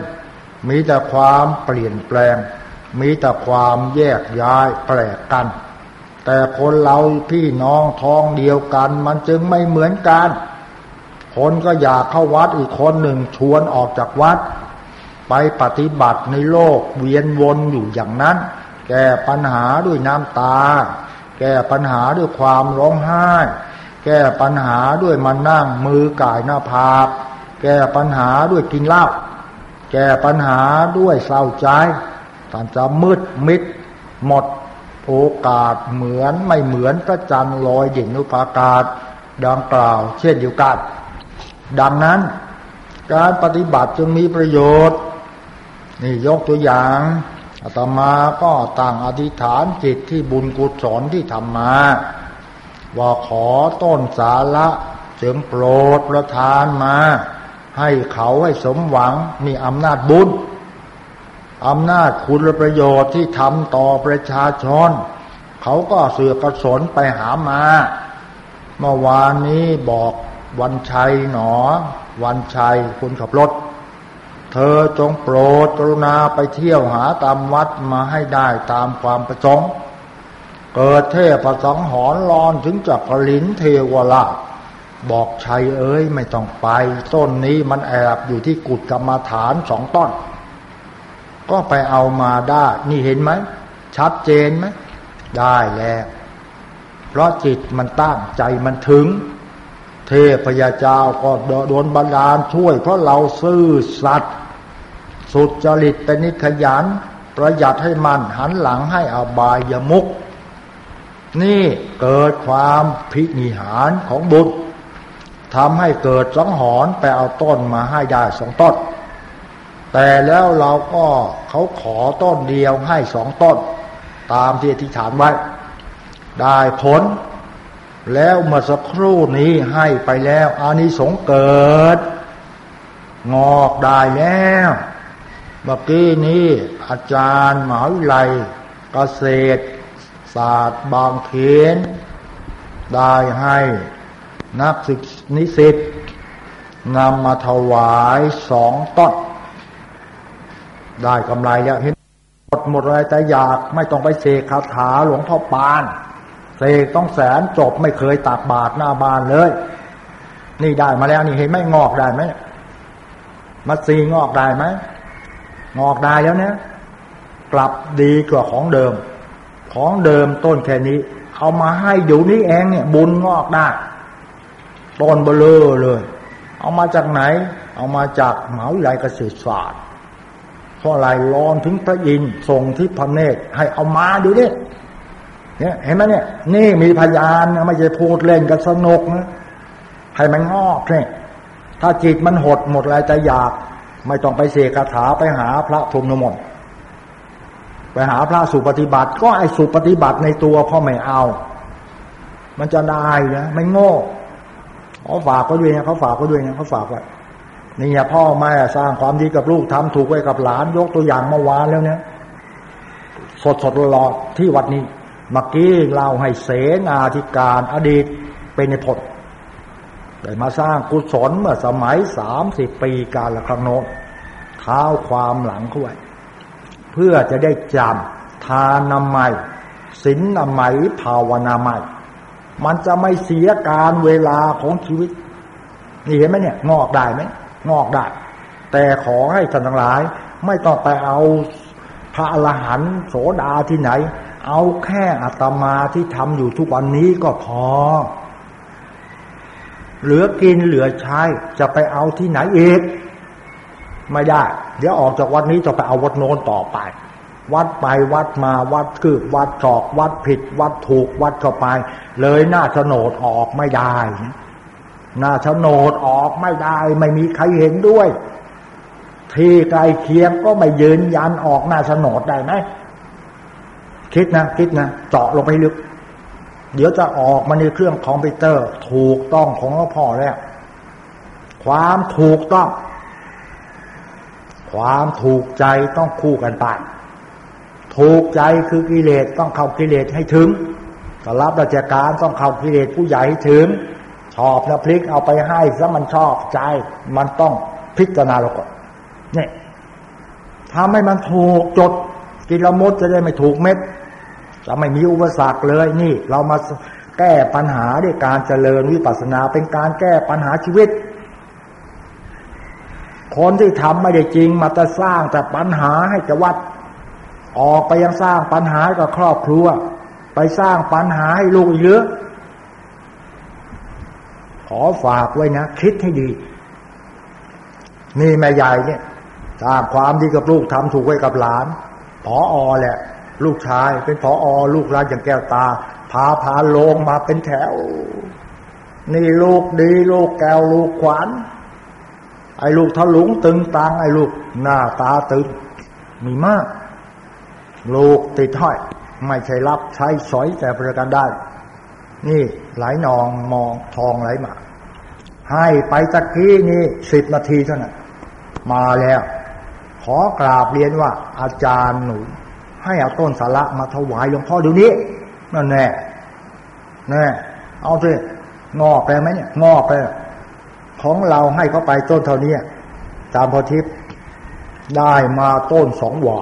มีแต่ความเปลี่ยนแปลง มีแต่ความแยกย้ายแปลกกัน แต่คนเราพี่น้องท้องเดียวกัน มันจึงไม่เหมือนกัน คนก็อยากเข้าวัดอีกคนหนึ่งชวนออกจากวัด ไปปฏิบัติในโลกเวียนวนอยู่อย่างนั้น แก้ปัญหาด้วยน้ำตา แก้ปัญหาด้วยความร้องไห้ แก้ปัญหาด้วยมานั่งมือกายหน้าผากแก้ปัญหาด้วยกินเหล้าแก้ปัญหาด้วยเศร้าใจท่านจะมืดมิดหมดโอกาสเหมือนไม่เหมือนพระจันทร์ลอยเด่นนุภากาศดังกล่าว เช่นเดียวกัน ดังนั้นการปฏิบัติจึงมีประโยชน์ นี่ยกตัวอย่างอาตมาก็ต่างอธิษฐานจิตที่บุญกุศลที่ทำมา ว่าขอต้นสาระจึงโปรดประทานมา ให้เขาให้สมหวังมีอำนาจบุญอำนาจคุณประโยชน์ที่ทำต่อประชาชน เขาก็เสือกสนไปหามา เมื่อวานนี้บอก วันชัยหนอ วันชัยคุณขับรถ เธอจงโปรดกรุณาไปเที่ยวหาตามวัดมาให้ได้ตามความประสงค์เกิดเทพสังหรลอนถึงจักรินเทวราชบอกชัยเอ้ยไม่ต้องไป ต้นนี้มันแอบอยู่ที่กุฏกรรมฐานสองต้น ก็ไปเอามาได้ นี่เห็นไหม ชัดเจนไหม ได้แล้ว เพราะจิตมันตั้งใจมันถึง เทพยาเจ้าก็โดนบันดาลช่วย เพราะเราซื่อสัตย์สุดจริตเป็นนิขยัน ประหยัดให้มันหันหลังให้อบายมุก นี่เกิดความพินิหารของบุตรทำให้เกิดสังหรณ์ไปเอาต้นมาให้ได้สองต้น แต่แล้วเราก็เขาขอต้นเดียวให้สองต้น ตามที่อธิษฐานไว้ ได้ผล แล้วเมื่อสักครู่นี้ให้ไปแล้วอานิสงส์เกิด งอกได้แล้ว เมื่อกี้นี้อาจารย์หมหาวิทยาลัยเกษตร ศาสตร์บางเขนได้ให้นักศึกนิสิตนำมาถวายสองต้นได้กำไรแล้วเห็นหมดหมดอะไรแต่อยากไม่ต้องไปเสกคาถาหลวงพ่อปาน เสกต้องแสนจบไม่เคยตากบาทหน้าบานเลย นี่ได้มาแล้วนี่เห็นไหมงอกได้ไหมมัดซีงอกได้ไหมงอกได้แล้วเนี่ยกลับดีกว่าของเดิม ของเดิมต้นแค่นี้ เอามาให้อยู่นี้เองเนี่ย บุญงอกได้ต้นเบลอเลย เอามาจากไหน เอามาจากเหมาวิทยาลัยเกษตรศาสตร์เพราะอะไรร้อนถึงพระอินทร์ส่งที่พระเนตรให้เอามาดูเนี่ เนี่ยเห็นไหมเนี่ย นี่มีพยานไม่ใช่พูดเล่นกันสนุกนะให้มันงอกเนี่ยถ้าจิตมันหดหมดอะไรจะอยาก ไม่ต้องไปเสกคาถาไปหาพระพรหมนมนไปหาพระสุปฏิบัติ ก็ไอ้สุปฏิบัติในตัวพ่อไม่เอา มันจะได้นะไม่โง่เขาฝากเขาด้วยนะเขาฝากเขาด้วยนะเขาฝากไว้นี่ยพ่อแม่สร้างความดีกับลูกทำถูกไว้กับหลาน ยกตัวอย่างเมื่อวานแล้วเนี่ยสดสดหลอดที่วัดนี้ เมื่อกี้เราให้เสนาธิการอดีตเป็นในพจน์ได้มาสร้างกุศลเมื่อสมัยสามสิบปีการละครั้งโน้นเท้าวความหลังเขาไว้ เพื่อจะได้จำทานามัยศีลนามัยภาวนามัยมันจะไม่เสียการเวลาของชีวิต นี่เห็นไหมเนี่ย งอกได้ไหมงอกได้ แต่ขอให้ท่านทั้งหลาย ไม่ต้องไปเอาพระอรหันต์โสดาที่ไหน เอาแค่อัตมาที่ทำอยู่ทุกวันนี้ก็พอ เหลือกินเหลือใช้จะไปเอาที่ไหนเองไม่ได้ เดี๋ยวออกจากวัดนี้จะไปเอาวัดโน้นต่อไป วัดไปวัดมาวัดคือวัดจอก วัดผิด วัดถูก วัดเข้าไป เลยหน้าโฉนดออกไม่ได้หน้าโฉนดออกไม่ได้ ไม่มีใครเห็นด้วย ที่ไกลเคียงก็ไม่ยืนยันออกหน้าโฉนดได้ไหม คิดนะคิดนะเจาะลงไปลึก เดี๋ยวจะออกมาในเครื่องคอมพิวเตอร์ ถูกต้องของหลวงพ่อแล้ว ความถูกต้อง ความถูกใจต้องคู่กันไปถูกใจคือกิเลสต้องเข้ากิเลสให้ถึงสรับราชการต้องเข้ากิเลสผู้ใหญ่ถึง ชอบนะพลิกเอาไปให้ซะมันชอบใจ มันต้องพิจารณาเราก่อนเนี่ยทำให้มันถูกจดกิลมดจะได้ไม่ถูกเม็ด จะไม่มีอุปสรรคเลยนี่ เรามาแก้ปัญหาด้วยการเจริญวิปัสสนาเป็นการแก้ปัญหาชีวิต คนที่ทำไม่ได้จริงมาจะสร้างแต่ปัญหาให้จะวัด ออกไปยังสร้างปัญหากับครอบครัว ไปสร้างปัญหาให้ลูกเยอะขอฝากไว้นะ คิดให้ดี นี่แม่ใหญ่เนี่ยสร้างความดีกับลูกทำถูกไว้กับหลานพออแหละ ลูกชายเป็นพออลูกรักอย่างแก้วตา พาพาลงมาเป็นแถว นี่ลูกดี ลูกแก้วลูกขวานไอ้ลูกทะลุงตึงตังไอ้ลูกหน้าตาตึง มีมาก ลูกติดห้อย ไม่ใช่รับใช้สอยแต่ประการได้ นี่ไหลนองมองทองไหลมา ให้ไปตะกี้นี่สิบนาทีเท่านั้นมาแล้ว ขอกราบเรียนว่าอาจารย์หนู ให้เอาต้นสาระมาถวายหลวงพ่อเดี๋ยวนี้นั่นแน่แน่เอาสิงอกไปไหมเนี่ยงอกไปของเราให้เขาไปต้นเท่านี้ตามพอทิพย์ได้มาต้นสองหว่า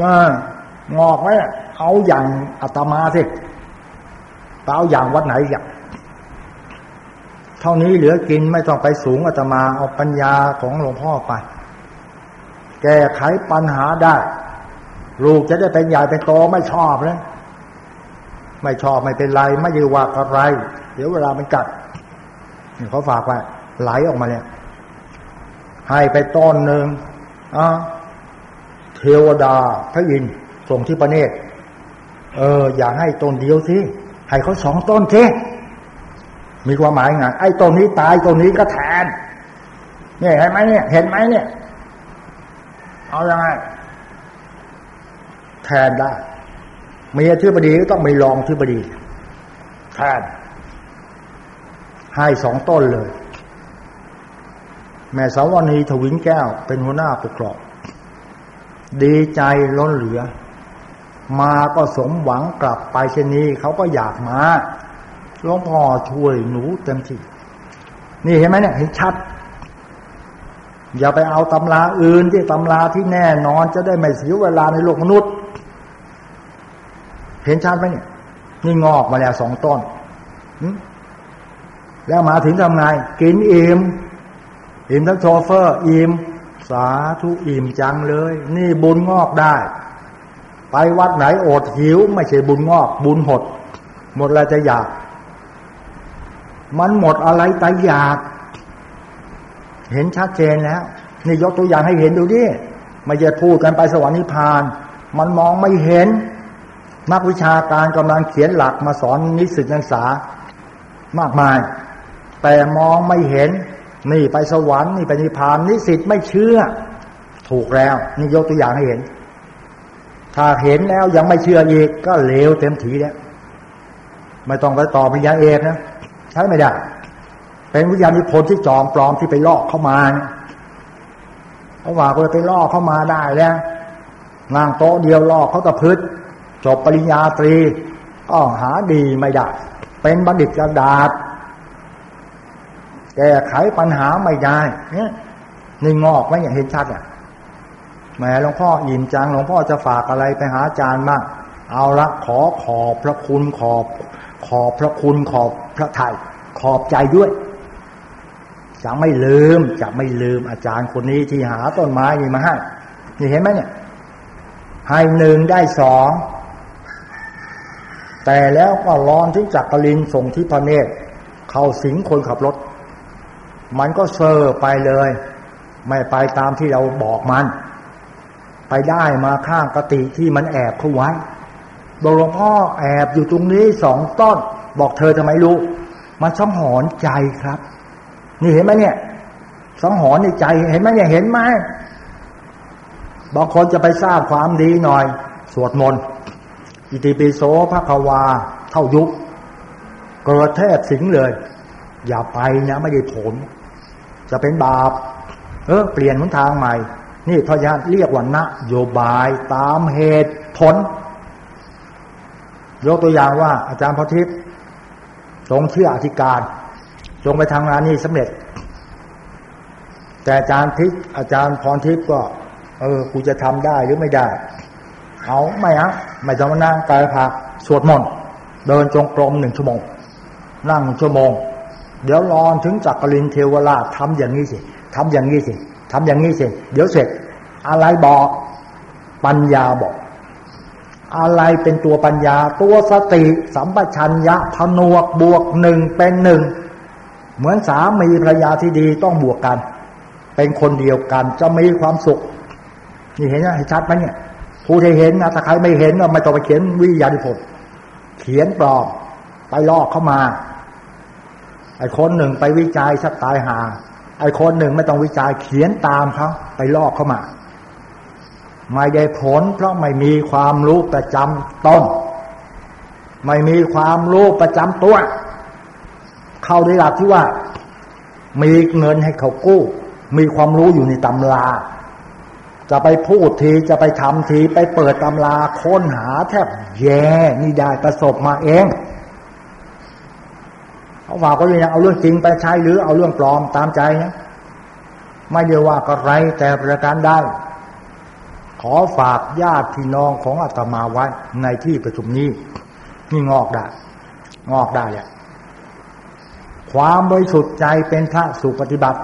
น่งอกไหมเอาอย่างอาตมาสิเอาอย่างวัดไหนอย่างเท่านี้เหลือกินไม่ต้องไปสูงอาตมาเอาปัญญาของหลวงพ่อไป แก้ไขปัญหาได้ ลูกจะได้เป็นใหญ่เป็นโตไม่ชอบเลยไม่ชอบไม่เป็นไร ไม่ยืว่าอะไร เดี๋ยวเวลามันกัดเขาฝากไว้ไหลออกมาเนี่ยให้ไปต้นหนึ่งอะเทวดาพระอินทร์ส่งที่ประเนตเออ อย่าให้ต้นเดียวสิให้เขาสองต้นสิมีความหมายไงไอ้ต้นนี้ตายต้นนี้ก็แทนเนี่ยเห็นไหมเนี่ย เห็นไหมเนี่ย เอาอยัางไงแทนได้มีอธิบดีก็ต้องมีรองอธิบดีแทนให้สองต้นเลย แม่สาวนีถวินแก้ว เป็นหัวหน้าปกครองดีใจล้นเหลือ มาก็สมหวังกลับไปเช่นนี้เขาก็อยากมาหลวงพ่อช่วยหนูเต็มที่ นี่เห็นไหมเนี่ยเห็นชัด อย่าไปเอาตำราอื่นที่ตำราที่แน่นอนจะได้ไม่เสียเวลาในโลกมนุษย์ เห็นชัดไหมเนี่ยนี่งอกมาแล้วสองต้นแล้วมาถึงทำไงกินอิ่มอิ่มทั้งโชเฟอร์อิ่มสาธุอิ่มจังเลย นี่บุญงอกได้ ไปวัดไหนอดหิว ไม่ใช่บุญงอก บุญหด หมดแล้วจะอยาก มันหมดอะไรแต่อยาก เห็นชัดเจนแล้ว นี่ยกตัวอย่างให้เห็นดูดิไม่ใช่พูดกันไปสวรรค์นิพพาน มันมองไม่เห็นนักวิชาการกำลังเขียนหลักมาสอนนิสิตนักศึกษามากมาย แต่มองไม่เห็น นี่ไปสวรรค์นี่ไปนิพพานนิสิตไม่เชื่อ ถูกแล้ว นี่ยกตัวอย่างให้เห็น ถ้าเห็นแล้วยังไม่เชื่ออีกก็เลวเต็มทีแล้วไม่ต้องไปต่อปริญญาเอกนะใช้ไม่ได้ เป็นวิญญาณนิพนธ์ที่จอมปลอมที่ไปลอกเข้ามาเพราะว่าคนไปลอกเข้ามาได้แล้วนางโต๊ะเดียวลอกเขาตะพืชจบปริญญาตรีก็หาดีไม่ได้ เป็นบัณฑิตกระดาษ แก้ไขปัญหาไม่ได้เนี่ยนี่งอกไว้อย่างเห็นชัดอะแหมหลวงพ่ออิ่มจังหลวงพ่อจะฝากอะไรไปหาอาจารย์มากเอาละขอขอบพระคุณขอบ ขอบพระคุณขอบพระไทยขอบใจด้วย จะไม่ลืม จะไม่ลืมอาจารย์คนนี้ที่หาต้นไม้นี่มาให้นี่เห็นไหมเนี่ยให้หนึ่งได้สองแต่แล้วก็ร้อนที่จักรลินส่งที่พระเนตรเข้าสิงคนขับรถ มันก็เซอร์ไปเลย ไม่ไปตามที่เราบอกมัน ไปได้มาข้างกติที่มันแอบเข้าไว้บอกหลวงพ่อแอบอยู่ตรงนี้สองต้น บอกเธอทำไมรู้ มันสังหรณ์ใจครับ นี่เห็นไหมเนี่ยสังหรณ์ในใจ เห็นไหมเนี่ยเห็นไหมบางคนจะไปทราบความดีหน่อย สวดมนต์อิติปิโสพระควา เท่ายุคเกิดแทบสิงเลย อย่าไปนะไม่ได้ผล จะเป็นบาป เออเปลี่ยนหนทางใหม่ นี่พยานเรียกว่านะโยบายตามเหตุผลยกตัวอย่างว่าอาจารย์พระทิพย์ทรงเชื่ออธิการ จงไปทำงานนี้สำเร็จ แต่อาจารย์ทิพย์อาจารย์พรทิพย์ก็ เออกูจะทำได้หรือไม่ได้ เอาไม่อะไม่ต้องมานั่งกายพักสวดมนต์เดินจงกรมหนึ่งชั่วโมง นั่งชั่วโมง เดี๋ยวรอนถึงจักรินเทวราชทำอย่างนี้สิทำอย่างนี้สิทำอย่างนี้สิเดี๋ยวเสร็จ อะไรบอกปัญญาบอก อะไรเป็นตัวปัญญา ตัวสติ สัมปชัญญะพนวกบวกหนึ่งเป็นหนึ่ง เหมือนสามีภรรยาที่ดีต้องบวกกัน เป็นคนเดียวกันจะมีความสุข นี่เห็นไหมชัดไหมเนี่ยผู้ที่เห็นนะถ้าใครไม่เห็นก็ไม่ต้องไปเขียนวิญญาณิพนธ์เขียนปลอมไปลอกเข้ามา ไอ้คนหนึ่งไปวิจัยสักตายหา ไอ้คนหนึ่งไม่ต้องวิจัยเขียนตามเขาไปลอกเข้ามา ไม่ได้ผล เพราะไม่มีความรู้ประจำต้น ไม่มีความรู้ประจำตัว เข้าในหลักที่ว่า มีเงินให้เขากู้ มีความรู้อยู่ในตำรา จะไปพูดทีจะไปทำทีไปเปิดตำราค้นหาแทบแย่นี่ได้ประสบมาเองเขาฝากก็ยังเอาเรื่องจริงไปใช้หรือเอาเรื่องปลอมตามใจนะไม่เดียวว่าก็ไรแต่ประการได้ ขอฝากญาติพี่น้องของอาตมาไว้ในที่ประชุมนี้นี่งอกได้ งอกได้เนี่ย ความบริสุทธิ์ใจเป็นพระสุปฏิบัติ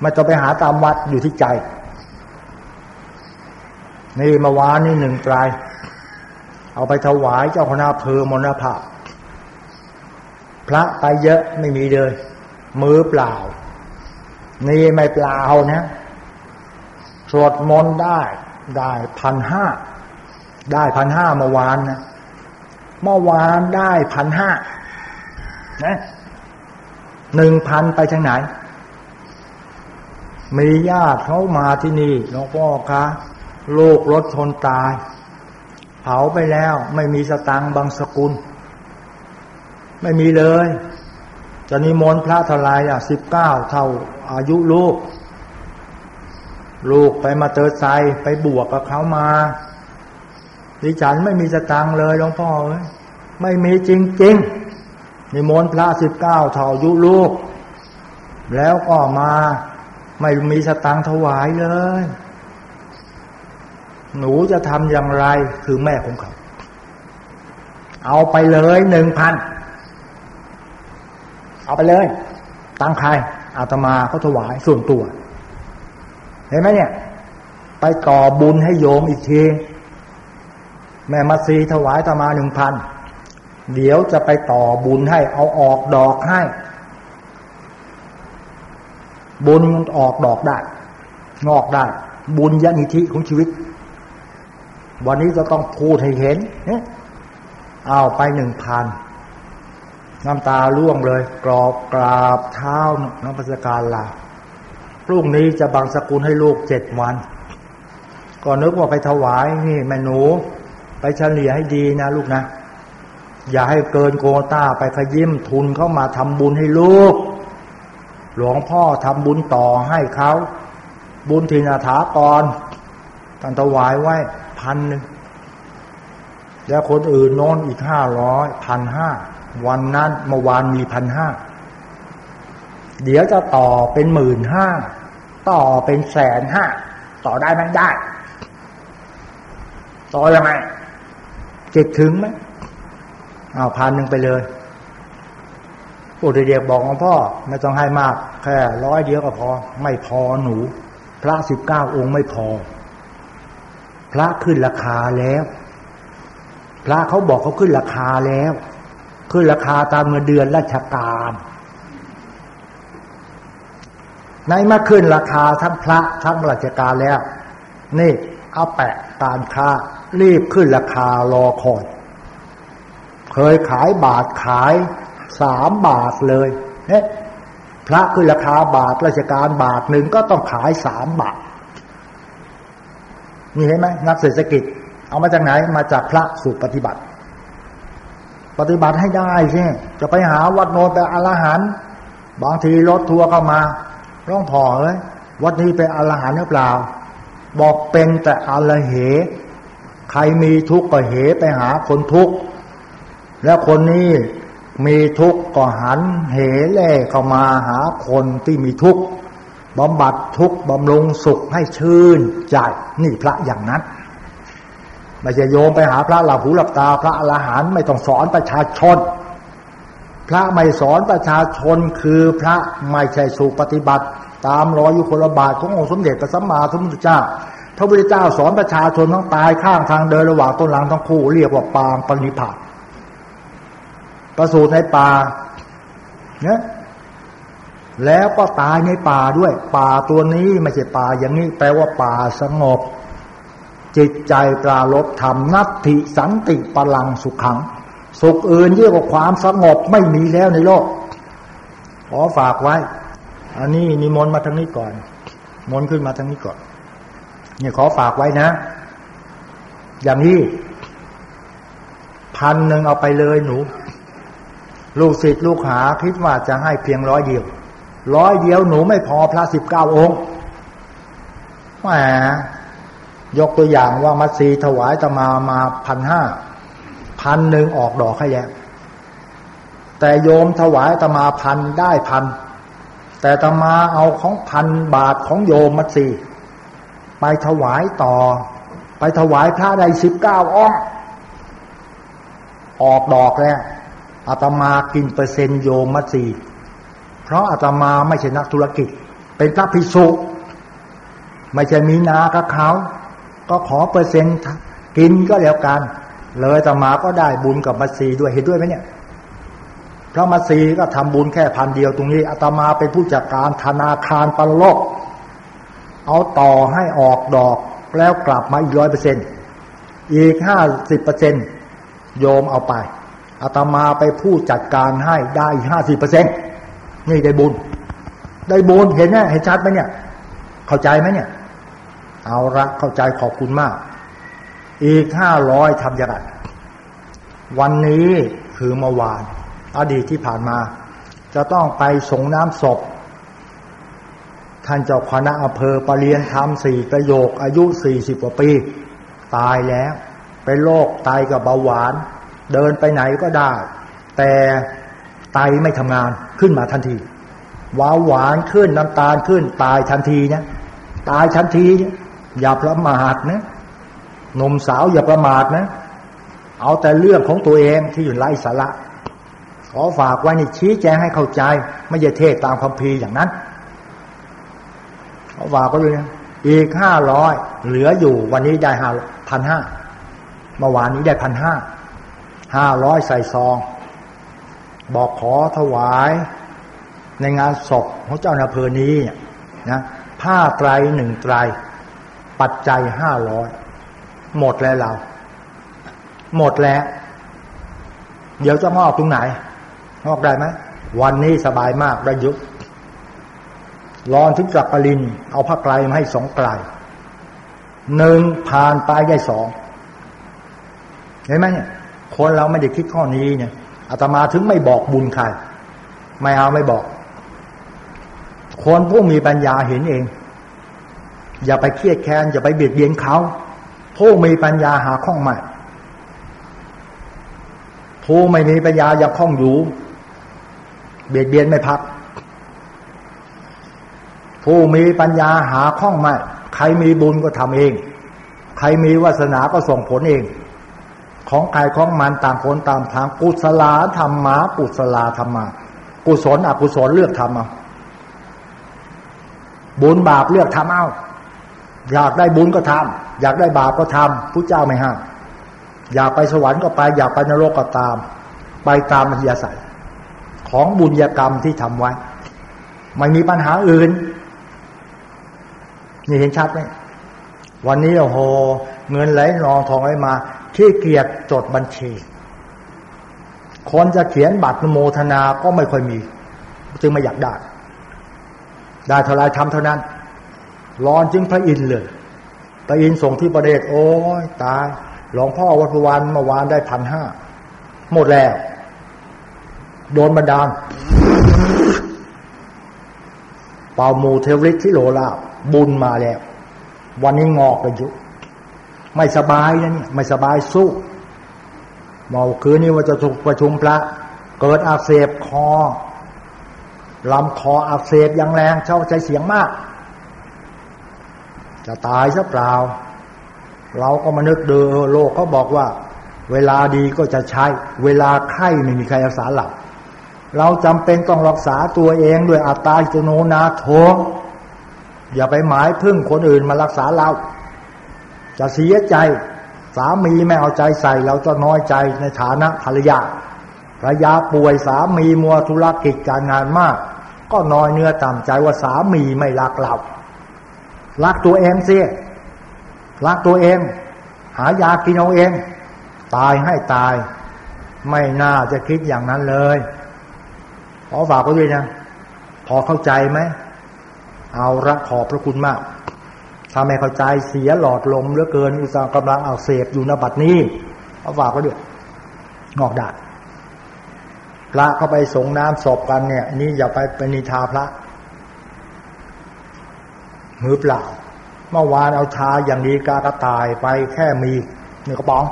ไม่ต้องไปหาตามวัดอยู่ที่ใจ นี่มื่อวานนี่หนึ่งไตรเอาไปถวายเจ้าคณะเพอมณภาพพระไปเยอะไม่มีเลยมือเปล่า นี่ไม่เปล่านะสวดมนต์ได้ได้พันห้าได้พันห้าเมื่อวานนะเมื่อวานได้พันห้านะ หนึ่งพันไปทางไหน มีญาติเขามาที่นี่หลวงพ่อคะลูกรถชนตาย เผาไปแล้วไม่มีสตังบางสกุล ไม่มีเลย จะนิมนต์พระทลายอะสิบเก้าเท่าอายุลูก ลูกไปมาเตอร์ไซไปบวกกับเขามาดิฉันไม่มีสตังเลยหลวงพ่อไม่มีจริงๆ นิมนต์พระสิบเก้าเท่ายุลูก แล้วก็มาไม่มีสตังถวายเลย หนูจะทำอย่างไรคือแม่ของเขา เอาไปเลยหนึ่งพันเอาไปเลย ตังใครอาตมาเขาถวายส่วนตัว เห็นไหมเนี่ย ไปก่อบุญให้โยมอีกที แม่มาซีถวายอาตมาหนึ่งพัน เดี๋ยวจะไปต่อบุญให้ เอาออกดอกให้ บุญออกดอกได้ งอกได้ บุญยานิธิของชีวิต วันนี้จะต้องพูดให้เห็นเนี่ยเอาไปหนึ่งพันน้ำตาล่วงเลย กรอบกราบเท้าน้ำประสการลาพรุ่งนี้จะบังสกุลให้ลูกเจ็ดวัน ก่อนนึกว่าไปถวายนี่แม่หนู ไปเฉลี่ยให้ดีนะลูกนะ อย่าให้เกินโกต้าไปขยิ้มทุนเข้ามาทำบุญให้ลูก หลวงพ่อทำบุญต่อให้เขาบุญทินาถากรตันถวายไว้พันหนึ่งแล้วคนอื่นโน้นอีกห้าร้อยพันห้าวันนั้นเมื่อวานมีพันห้าเดี๋ยวจะต่อเป็นหมื่นห้าต่อเป็นแสนห้าต่อได้ไหมได้ ต่อยังไงเจ็ดถึงไหม เอาพันหนึ่งไปเลยผู้เดียกบอกของพ่อ ไม่ต้องให้มาก แค่ร้อยเดียวก็พอ ไม่พอหนู พระสิบเก้าองค์ไม่พอ พระขึ้นราคาแล้ว พระเขาบอกเขาขึ้นราคาแล้ว ขึ้นราคาตามเงินเดือนราชการในเมาขึ้นราคาทั้งพระทั้งราชการแล้ว นี่เอาแปะการค้ารีบขึ้นราคารอคอย เคยขายบาทขายสามบาทเลยเนี่ยพระขึ้นราคาบาทราชการบาทหนึ่งก็ต้องขายสามบาท นี่เห็นไหมนักเศรษฐกิจ เอามาจากไหนมาจากพระสุปฏิบัติ ปฏิบัติให้ได้ใช่จะไปหาวัดโนนไปอรหันบางทีรถทัวร์เข้ามาร้องพอเลยวัดนี้เป็นอรหันหรือเปล่า บอกเป็นแต่อรเหใครมีทุกข์ก็เหไปหาคนทุกข์ แล้วคนนี้มีทุกข์ก็หันเหเล่เข้ามาหาคนที่มีทุกข์บำบัดทุกข์บำรุงสุขให้ชื่นใจนี่พระอย่างนั้นไม่ใช่โยมไปหาพระหลับหูหลับตา พระอรหันต์ไม่ต้องสอนประชาชน พระไม่สอนประชาชนคือพระไม่ใช่สุปฏิบัติ ตามรอยยุคลบาทขององค์สมเด็จพระสัมมาสัมพุทธเจ้าพระพุทธเจ้าสอนประชาชนต้องตายข้างทางเดินระหว่างต้นหลังทั้งคู่เรียกว่าปางปณิพาน ประสูตรในป่าเนี่ยแล้วก็ตายในป่าด้วย ป่าตัวนี้ไม่ใช่ป่าอย่างนี้ แปลว่าป่าสงบ จิตใจปราลบธรรมนัตถิสันติปลังสุขัง สุขอื่นเยี่ยกว่าความสงบไม่มีแล้วในโลก ขอฝากไว้ อันนี้นิมนต์มาทางนี้ก่อน มนต์ขึ้นมาทางนี้ก่อน เนี่ยขอฝากไว้นะ อย่างนี้พันหนึ่งเอาไปเลยหนู ลูกศิษย์ลูกหาคิดว่าจะให้เพียงร้อยเดียว ร้อยเดียวหนูไม่พอพระสิบเก้าองค์แหมยกตัวอย่างว่ามัดซีถวายตมามาพันห้าพันหนึ่งออกดอกให้แล้วแต่โยมถวายตมาพันได้พันแต่ตมาเอาของพันบาทของโยมมัดซีไปถวายต่อ ไปถวายพระได้สิบเก้าองค์ออกดอกแล้ว อาตมากินเปอร์เซ็นต์โยมมัดซีเพราะอาตมาไม่ใช่นักธุรกิจ เป็นพระภิกษุไม่ใช่มีนากับเขาก็ขอเปอร์เซ็นต์กินก็แล้วกัน เลยอาตมาก็ได้บุญกับมัดซีด้วยเห็นด้วยไหมเนี่ยพระมัดซีก็ทำบุญแค่พันเดียวตรงนี้อาตมาเป็นผู้จัดการธนาคารปรโลก เอาต่อให้ออกดอกแล้วกลับมาอีกร้อยเปอร์เซ็นต์อีกห้าสิบเปอร์เซ็นต์โยมเอาไป อาตมาไปผู้จัดการให้ได้ห้าสิบเปอร์เซ็นต์นี่ได้บุญ ได้บุญเห็นไหมเห็นชัดไหมเนี่ย เข้าใจไหมเนี่ย เอาละเข้าใจขอบคุณมาก อีกห้าร้อยทำยังไงวันนี้คือเมื่อวาน อดีตที่ผ่านมา จะต้องไปส่งน้ำศพ ท่านเจ้าคณะอำเภอปรเรียนทำสี่ประโยคอายุสี่สิบกว่าปี ตายแล้ว เป็นโรคไตกับเบาหวาน เดินไปไหนก็ได้ แต่ไตไม่ทำงานขึ้นมาทันทีวาหวานขึ้นน้ำตาลขึ้น ตายทันทีเนี่ยตายทันทีเนี่ยอย่าประมาทนะหนุ่มสาวอย่าประมาทนะ เอาแต่เรื่องของตัวเองที่อยู่ไร้สาระขอฝากไว้ในชี้แจงให้เข้าใจ ไม่ใช่เทศตามคำพีอย่างนั้นขอฝากก็เลยนะอีกห้าร้อยเหลืออยู่วันนี้ได้ห้าพันห้าเมื่อวานนี้ได้พันห้า ห้าร้อยใส่ซอง บอกขอถวายในงานศพของเจ้านาเพอนี้นะผ้าไตรหนึ่งไตร ปัจจัยห้าร้อยหมดแล้วเรา หมดแล้ว เดี๋ยวจะมอบตรงไหนมอบได้ไหมวันนี้สบายมากได้ยุบรอนถึงจักรลินเอาผ้าไกลมาให้สองไกลหนึ่งผ่านไปได้สองเห็นไหมเนี่ย คนเราไม่ได้คิดข้อนี้เนี่ยอาตมาถึงไม่บอกบุญใคร ไม่เอาไม่บอก คนผู้มีปัญญาเห็นเอง อย่าไปเครียดแค้นอย่าไปเบียดเบียนเขาผู้มีปัญญาหาข้องใหม่ผู้ไม่มีปัญญาอย่าข้องอยู่ เบียดเบียนไม่พัก ผู้มีปัญญาหาข้องใหม่ใครมีบุญก็ทำเอง ใครมีวาสนาก็ส่งผลเอง ของใครของมันต่างคนตามทางกุศลาธรรมากุศลาธรรมากุศลอกุศลเลือกทำเอาบุญบาปเลือกทำเอาอยากได้บุญก็ทำอยากได้บาปก็ทำผู้เจ้าไม่ห้ามอยากไปสวรรค์ก็ไป อยากไปนรกก็ตาม ไปตามมัธยาศัยของบุญญากรรมที่ทำไว้ไม่มีปัญหาอื่น นี่เห็นชัดไหมวันนี้โอ้โห เงินไหลนองทองไหลมา ขี้เกียจจดบัญชี คนจะเขียนบัตรโมทนาก็ไม่ค่อยมี จึงไม่อยากได้ ได้เท่าไรทำเท่านั้น ร้อนจึงพระอินเลยพระอินส่งที่ประเดชโอ้ยตายหลวงพ่อวัดวันเมื่อวานได้พันห้าหมดแล้ว โดนบันดาลเป่ามูเทวริทที่โลลาบุญมาแล้ว วันนี้งอกกันอยู่ ไม่สบายนะเนี่ยไม่สบายสู้เมาคืนนี้ว่าจะถูกประชุมพระ เกิดอักเสบคอลำคออักเสบอย่างแรงเช่าใจเสียงมาก จะตายซะเปล่า เราก็มานึกเดูโลกเขาบอกว่า เวลาดีก็จะใช้ เวลาไข้ไม่มีใครรักษาหลับเราจำเป็นต้องรักษาตัวเองด้วยอัตตาจโนนาโทอย่าไปหมายพึ่งคนอื่นมารักษาเรา จะเสียใจ สามีไม่เอาใจใส่เราจะน้อยใจในฐานะภรรยาภรรยาป่วยสามีมัวธุรกิจการงานมาก ก็น้อยเนื้อต่ำใจว่าสามีไม่รักเรา รักตัวเองสิรักตัวเอง หายากินเอาเอง ตายให้ตาย ไม่น่าจะคิดอย่างนั้นเลยขอฝากไว้ด้วยนะ พอเข้าใจไหม เอาละขอบพระคุณมาก ถ้าไม่เข้าใจเสียหลอดลมเหลือเกินอุตสาหกำลังอักเสบอยู่นบัดนี้ขอาฝากไว้ด้วยงอกดาพระเข้าไปสงน้ำศพกันเนี่ยนี่อย่าไปเป็นนิทาพระมือเปล่า เมื่อวานเอาชาอย่างดีกากระต่ายไปแค่มีนี่กระป๋อง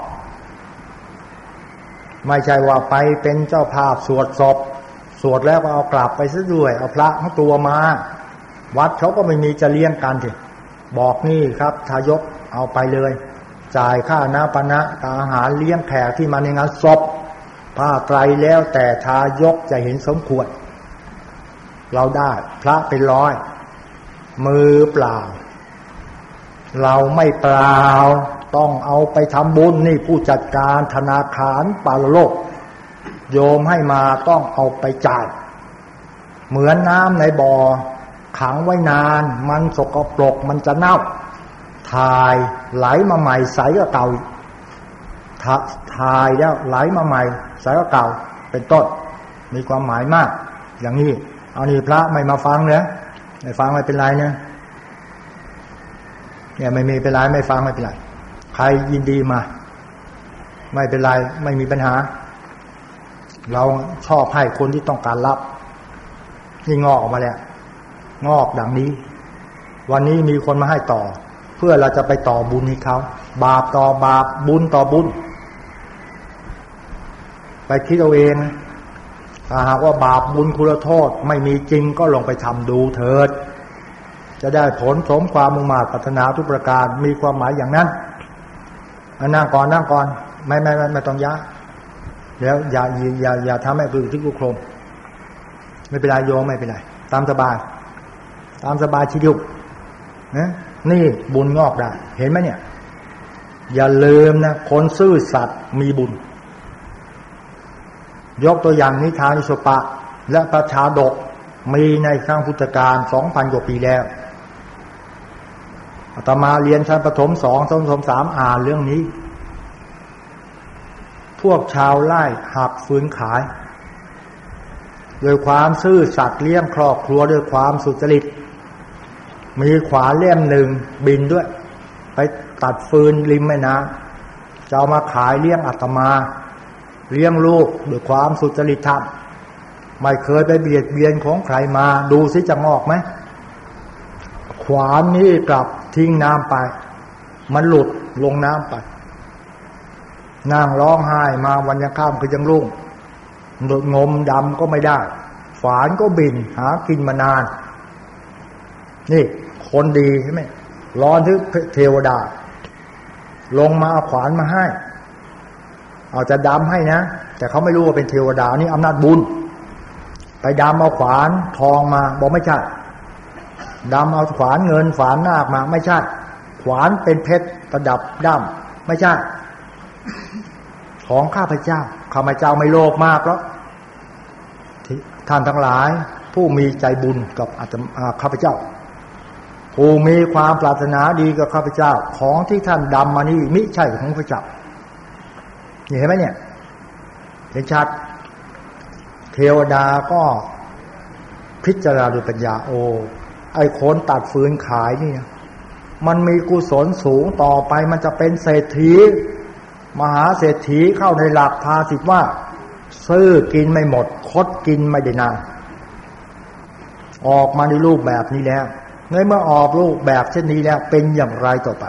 ไม่ใช่ว่าไปเป็นเจ้าภาพสวดศพสวดแล้วก็เอากลับไปซะด้วย เอาพระทั้งตัวมา วัดเขาก็ไม่มีจะเลี้ยงกันที บอกนี่ครับทายกเอาไปเลย จ่ายค่าน้าปณะอาหารเลี้ยงแขกที่มาในงานศพผ้าไตรแล้วแต่ทายกจะเห็นสมควร เราได้พระเป็นร้อย มือเปล่า เราไม่เปล่าต้องเอาไปทำบุญนี่ผู้จัดการธนาคารปาลโลก โยมให้มาต้องเอาไปจ่าย เหมือนน้ำในบ่อ ขังไว้นาน มันสกปรกมันจะเน่า ถ่ายไหลมาใหม่ใสก็เก่าถ่ายแล้วไหลมาใหม่ใสก็เก่า เป็นต้น มีความหมายมาก อย่างนี้ เอานี่พระไม่มาฟังเนี่ยไม่ฟังไม่เป็นไรเนี่ยเนี่ยไม่มีเป็นไรไม่ฟังไม่เป็นไรใครยินดีมา ไม่เป็นไรไม่มีปัญหา เราชอบให้คนที่ต้องการรับนี่งอกออกมาแล้ว งอกดังนี้ วันนี้มีคนมาให้ต่อ เพื่อเราจะไปต่อบุญให้เขาบาปต่อบาปบุญต่อบุญ ไปคิดเอาเองถ้าหากว่าบาปบุญคุณโทษไม่มีจริงก็ลองไปทำดูเถิด จะได้ผลสมความมุ่งมาปัฒนาทุกประการมีความหมายอย่างนั้นนั่งก่อนนั่งก่อน ไม่ไม่ไม่ไม่ต้องยะแล้วอย่าอย่าอย่าทำให้ปืนที่กุโครมไม่เป็นไรโยมไม่เป็นไรตามสบาย ตามสบายชิดุนะนี่บุญงอกได้ เห็นไหมเนี่ย อย่าลืมนะคนซื่อสัตย์มีบุญ ยกตัวอย่างนิทานิสปะ และประชาดกมีในครั้งพุทธกาลสองพันกว่าปีแล้วอาตมาเรียนชั้นประถมสองสมสามอ่านเรื่องนี้ พวกชาวไร่หักฟื้นขาย โดยความซื่อสัตย์เลี้ยงครอบครัวด้วยความสุจริต มีขวาเล่มหนึ่งบินด้วย ไปตัดฟืนริมแม่น้ำจะเอามาขายเลี้ยงอัตมา เลี้ยงลูกด้วยความสุจริตธรรมไม่เคยไปเบียดเบียนของใครมา ดูสิจะงอกไหมขวานนี้กลับทิ้งน้ำไป มันหลุดลงน้ำไปนางร้องไห้มาวันยังข้ามคือยังรุ่งหลุดงมดำก็ไม่ได้ ฝานก็บินหากินมานาน นี่ คนดีใช่ไหมร้อนทึกเทวดา ลงมาเอาขวานมาให้ เอาจะดำให้นะ แต่เขาไม่รู้ว่าเป็นเทวดานี่อำนาจบุญ ไปดำเอาขวานทองมา บอกไม่ใช่ดำเอาขวานเงินฝานนาคมา ไม่ใช่ ขวานเป็นเพชรประดับดำไม่ใช่ ของข้าพเจ้าข้าพเจ้าไม่โลภมากแล้วท่านทั้งหลาย ผู้มีใจบุญกับอาตมาข้าพเจ้า ผู้มีความปรารถนาดีกับข้าพเจ้า ของที่ท่านดำมานี่มิใช่ของพระเจ้าเห็นไหมเนี่ย เห็นชัด เทวดาก็พิจารณาด้วยปัญญาโอ ไอ้คนตัดฟืนขายนี่นะมันมีกุศลสูงต่อไปมันจะเป็นเศรษฐี มหาเศรษฐีเข้าในหลักภาสิทว่า ซื้อกินไม่หมด คดกินไม่ได้นานออกมาในรูปแบบนี้แล้ว ในเมื่อออกลูกแบบเช่นนี้แล้วเป็นอย่างไรต่อไป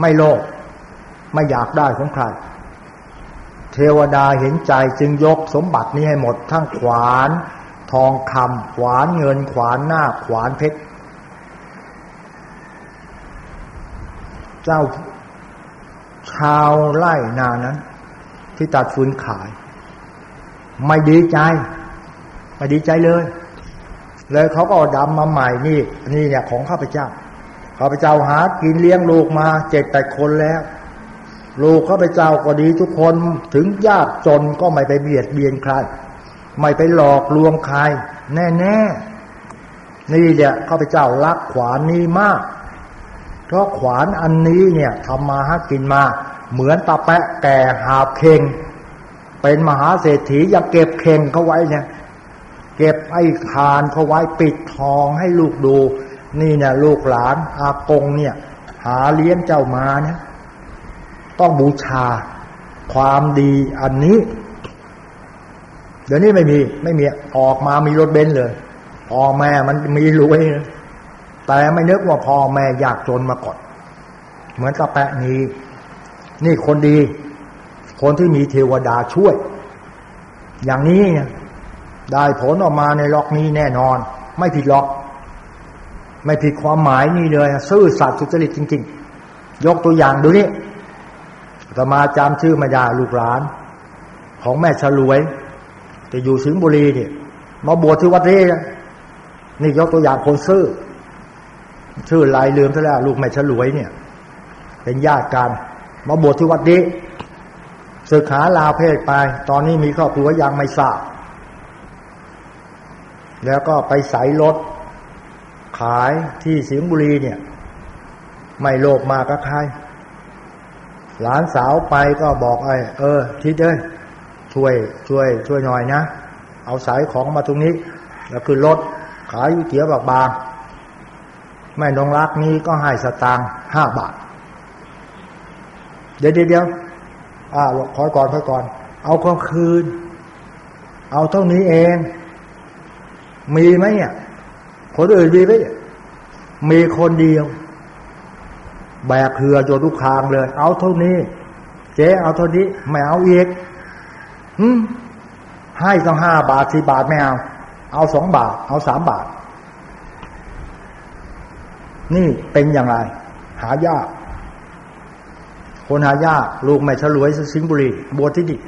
ไม่โลภไม่อยากได้ของใคร เทวดาเห็นใจจึงยกสมบัตินี้ให้หมดทั้งขวาน ทองคำขวานเงินขวานหน้าขวานเพชร เจ้าชาวไร่นานั้น ที่ตัดฟืนขาย ไม่ดีใจ ไม่ดีใจเลย เลยเขาก็ดำมาใหม่นี่นี่เนี่ยของข้าพเจ้าข้าพเจ้าหากินเลี้ยงลูกมาเจ็ดแปดคนแล้ว ลูกข้าพเจ้าก็ดีทุกคนถึงยากจนก็ไม่ไปเบียดเบียนใคร ไม่ไปหลอกลวงใคร แน่แน่นี่เนี่ยข้าพเจ้ารักขวานนี้มาก เพราะขวานอันนี้เนี่ยทำมาหากินมา เหมือนตาแปะแก่หาบเข่งเป็นมหาเศรษฐีอย่าเก็บเข่งเขาไว้เนี่ย เก็บไอ้คานเขาไว้ปิดทองให้ลูกดู นี่เนี่ยลูกหลานอากงเนี่ย หาเลี้ยงเจ้ามาเนี่ยต้องบูชาความดีอันนี้ เดี๋ยวนี้ไม่มีไม่มีออกมามีรถเบนซ์เลยพ่อแม่มันมีรวยแต่ไม่นึกว่าพ่อแม่อยากจนมาก่อน เหมือนตะแปะนี้ นี่คนดี คนที่มีเทวดาช่วย อย่างนี้เนี่ย ได้ผลออกมาในล็อกนี้แน่นอน ไม่ผิดล็อก ไม่ผิดความหมายนี่เลยซื่อสัตย์สุจริตจริง ๆ ยกตัวอย่างดูนี่ตมาจำชื่อไม่ได้ลูกหลาน ของแม่ฉลวย จะอยู่สิงห์บุรีเนี่ยมาบวชที่วัดเร่นี่ยกตัวอย่างคนซื่อชื่อลายลืมซะแล้วลูกแม่ฉลวยเนี่ย เป็นญาติกันมาบวชที่วัดนี้ศึกษาลาเพศไป ตอนนี้มีครอบครัวยังไม่ทราบ แล้วก็ไปใส่รถขายที่สิงห์บุรีเนี่ย ไม่โลภมากก็ใคร หลานสาวไปก็บอกไอ้เออ ทิดเอ้ยช่วย ช่วย ช่วยหน่อยนะ เอาสายของมาตรงนี้ แล้วคือรถขายอยู่เกี๊ยวบากบางแม่นงรักนี้ก็ให้สตางค์ห้าบาท เดี๋ยวเดี๋ยวอ่าขอก่อนขอก่อน เอาก็คืน เอาเท่านี้เอง มีไหมเนี่ยคนอื่นมีไหมมีคนเดียว แบกเหือโยนทุกคางเลย เอาเท่านี้ เจ๊เอาเท่านี้ไม่เอาอีกหืมให้ต้องห้าบาทสี่บาทไม่เอา เอาสองบาท เอาสามบาท นี่เป็นอย่างไร หายาก คนหายาก ลูกแม่ฉลวยสิงบุรีบวชที่นี่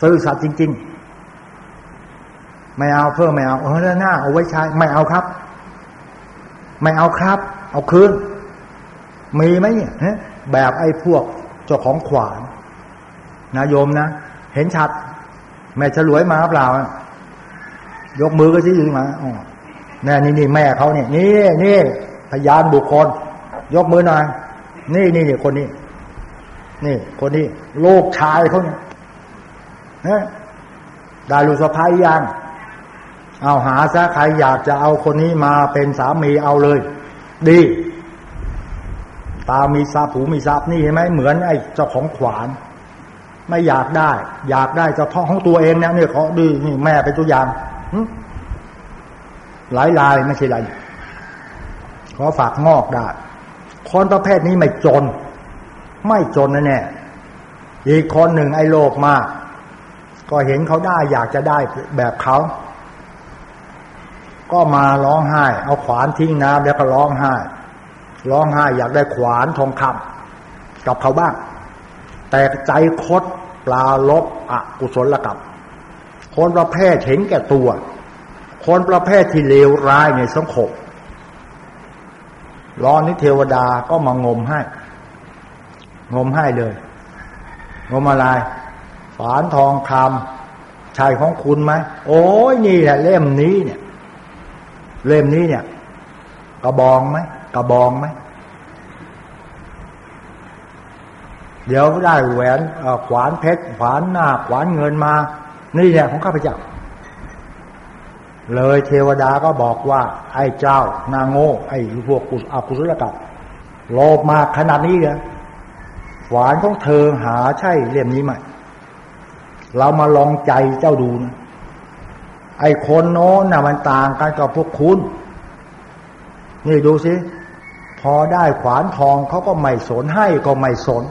ซื้อสัตว์จริง ๆ ไม่เอาเพิ่มไม่เอาเออหน้าเอาไว้ใช้ไม่เอาครับ ไม่เอาครับ เอาคืนมีไหมเนี่ยแบบไอ้พวกเจ้าของขวานนะโยมนะเห็นชัด แม่ฉลวยมาเปล่ายกมือก็ชี้อยู่มาอ๋อนี่นี่นี่แม่เขาเนี่ยนี่นี่พยานบุคคล ยกมือหน่อยนี่นี่นี่คนนี้ นี่ คนนี้ลูกชายเขาเนี่ยได้ลูกสะพายยัง เอาหาซะใครอยากจะเอาคนนี้มาเป็นสามีเอาเลย ดี ตามีทรัพย์ผูมีทรัพย์นี่เห็นไหมเหมือนไอ้เจ้าของขวาน ไม่อยากได้ อยากได้เจ้าท้องของตัวเองเนี่ยเนี่ยเขาดีนี่แม่เป็นตัวอย่างหลายลายไม่ใช่ไรขอฝากงอกได้คนประเภทนี้ไม่จน ไม่จนนะแน่อีกคนหนึ่งไอ้โลภมาก ก็เห็นเขาได้อยากจะได้แบบเขา ก็มาร้องไห้ เอาขวานทิ้งน้ำแล้วก็ร้องไห้ ร้องไห้อยากได้ขวานทองคำกับเขาบ้าง แต่ใจคดปลาลบอกุศลกับคนประเภทเห็นแก่ตัว คนประเภทที่เลวร้ายในสังคมร้อนนิเทวดาก็มางมให้ งมให้เลย งมอะไรฝานทองคำชายของคุณไหมโอ้ยนี่แหละเล่มนี้เนี่ย เล่มนี้เนี่ย กระบองไหมกระบองไหมเดี๋ยวได้แหวนขวานเพชรขวานหน้าขวานเงินมา นี่เนี่ยของข้าพเจ้า เลยเทวดาก็บอกว่า ไอ้เจ้านางโง่ ไอ้พวกกุศอกุศลกรรมโลภมากขนาดนี้เลยขวานของเธอหาใช่เล่มนี้ไหมเรามาลองใจเจ้าดูนะ ไอ้คนโน้นน่ะมันต่างกันกับพวกคุณ นี่ดูสิ พอได้ขวานทองเขาก็ไม่สนให้ก็ไม่สน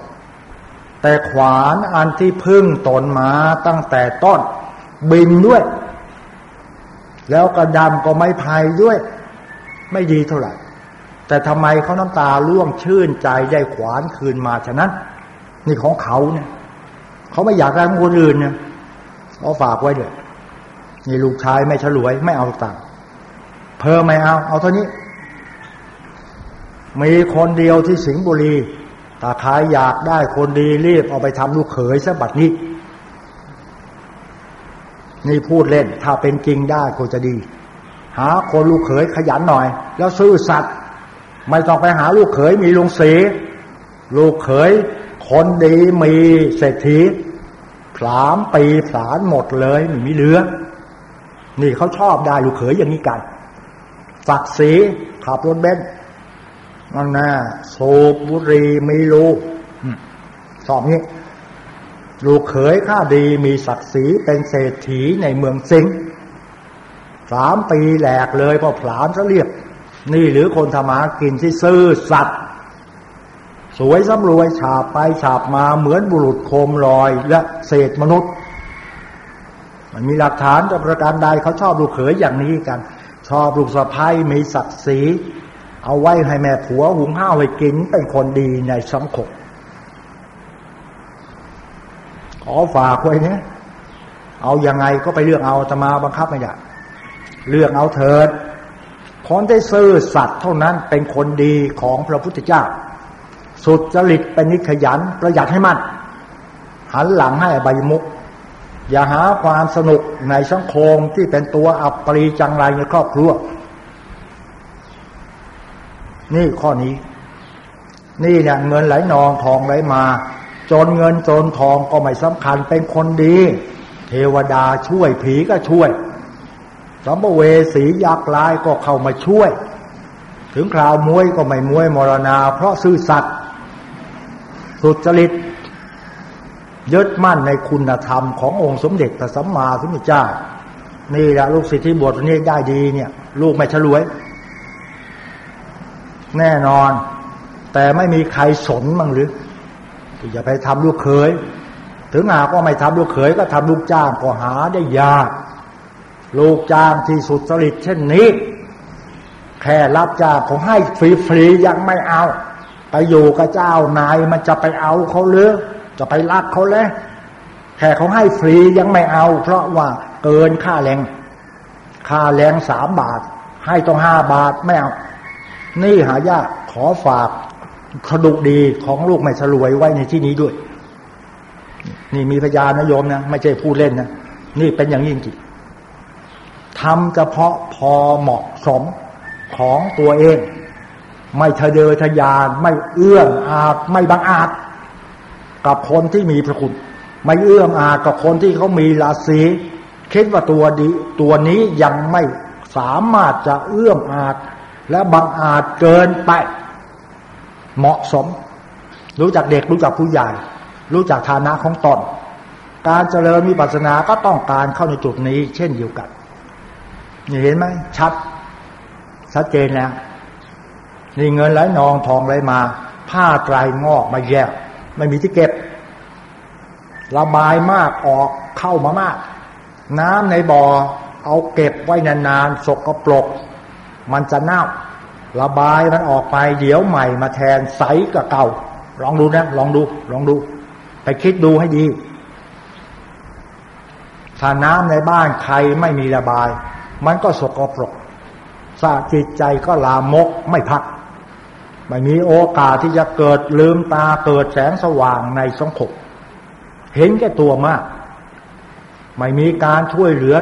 แต่ขวานอันที่พึ่งตนมาตั้งแต่ต้นบินด้วย แล้วกระดำก็ไม่พายด้วย ไม่ดีเท่าไหร่ แต่ทำไมเขาน้ำตาล่วงชื่นใจได้ขวานคืนมาฉะนั้น นี่ของเขาเนี่ยเขาไม่อยากได้ของคนอื่นเนี่ยเขาฝากไว้เลย นี่ลูกชายไม่ฉลวย ไม่เอาตังค์เพิ่มไม่เอา เอาเท่านี้ มีคนเดียวที่สิงห์บุรี ตาขายอยากได้คนดีรีบเอาไปทำลูกเขยซะบัดนี้ นี่พูดเล่น ถ้าเป็นจริงได้คงจะดี หาคนลูกเขยขยันหน่อย แล้วซื้อสัตว์ไม่ต้องไปหาลูกเขยมีลงเสลูกเขยคนดีมีเศรษฐีสามปีสารหมดเลยไม่มีเหลือ นี่เขาชอบได้ลูกเขยอย่างนี้กันศักดิ์ศรีขับรถเบนซ์นั่นนะสูบบุรีมีลูกสอบนี้ ลูกเขยข้าดีมีศักดิ์ศรีเป็นเศรษฐีในเมืองสิงสามปีแหลกเลยพอผลานซะเรียบ นี่หรือคนธรรมากินที่ซื่อสัตว์สวยสำรวยฉาบไปฉาบมาเหมือนบุรุษโคมลอยและเศษมนุษย์ มันมีหลักฐานจะประการใดเขาชอบลูกเขยอย่างนี้กัน ชอบลูกสะพ้ายมีศักดิ์ศรีเอาไว้ให้แม่ผัวหุงข้าวให้กินเป็นคนดีในสังคมขอฝากไว้เนี่ยเอาอยัางไงก็ไปเลือกเอาจะมาบังคับไม่ได้เลือกเอาเถิดคนได้ซื่อสัตว์เท่านั้นเป็นคนดีของพระพุทธเจ้า สุดจริตเป็นนิขยันประหยัดให้มันหันหลังให้ใบมุก อย่าหาความสนุกในสังคมที่เป็นตัวอับปรีจังไรในครอบครัว นี่ข้อนี้ นี่เนี่ยเงินไหลนองทองไหลมา จนเงินจนทองก็ไม่สำคัญเป็นคนดี เทวดาช่วยผีก็ช่วยสัมภเวสียักษ์ลายก็เข้ามาช่วย ถึงคราวมวยก็ไม่มวยมรณา เพราะซื่อสัตย์สุจริต ยึดมั่นในคุณธรรมขององค์สมเด็จพระสัมมาสัมพุทธเจ้า นี่แหละลูกศิษย์ที่บวชนี้ได้ดีเนี่ย ลูกไม่ฉลวย แน่นอน แต่ไม่มีใครสนมั้งหรือที่จะไปทำลูกเขย ถึงหากว่าไม่ทำลูกเขยก็ทำลูกจ้างก็หาได้ยาก ลูกจ้างที่สุดสลิดเช่นนี้ แค่รับจ้างผมให้ฟรีๆยังไม่เอา ไปอยู่กับเจ้านายมันจะไปเอาเขาหรือ จะไปรักเขาเลยแค่เขาให้ฟรียังไม่เอา เพราะว่าเกินค่าแรง ค่าแรงสามบาท ให้ต้องห้าบาทไม่เอา นี่หายากขอฝากขดุดีของลูกไม่สลวยไว้ในที่นี้ด้วย นี่มีพยานนะโยมนะ ไม่ใช่พูดเล่นนะ นี่เป็นอย่างยิ่งจริงทำเฉพาะพอเหมาะสมของตัวเอง ไม่ทะเดอทะยาน ไม่เอื้อมอาจไม่บังอาจ กับคนที่มีพระคุณ ไม่เอื้อมอากับคนที่เขามีราศีคิดว่าตัวดีตัวนี้ยังไม่สามารถจะเอื้อมอาจ และบังอาจเกินไป เหมาะสม รู้จักเด็กรู้จักผู้ใหญ่ รู้จักฐานะของตนการเจริญมีปัสนาก็ต้องการเข้าในจุดนี้ เช่นเดียวกันนี่เห็นไหมชัด ชัดเจนแล้วนี่เงินไหลนองทองไหลมา ผ้าไตรงอกมาแยก ไม่มีที่เก็บ ระบายมากออกเข้ามามาก น้ำในบ่อเอาเก็บไว้นานๆสกปรก มันจะเน่า ระบายมันออกไป เดี๋ยวใหม่มาแทนใสกับเก่า ลองดูนะ ลองดู ลองดู ไปคิดดูให้ดี ถ้าน้ำในบ้านใครไม่มีระบาย มันก็สกปรกสาจิตใจก็ลามกไม่พัก ไม่มีโอกาสที่จะเกิดลืมตาเกิดแสงสว่างในสังคมเห็นแก่ตัวมาก ไม่มีการช่วยเหลือ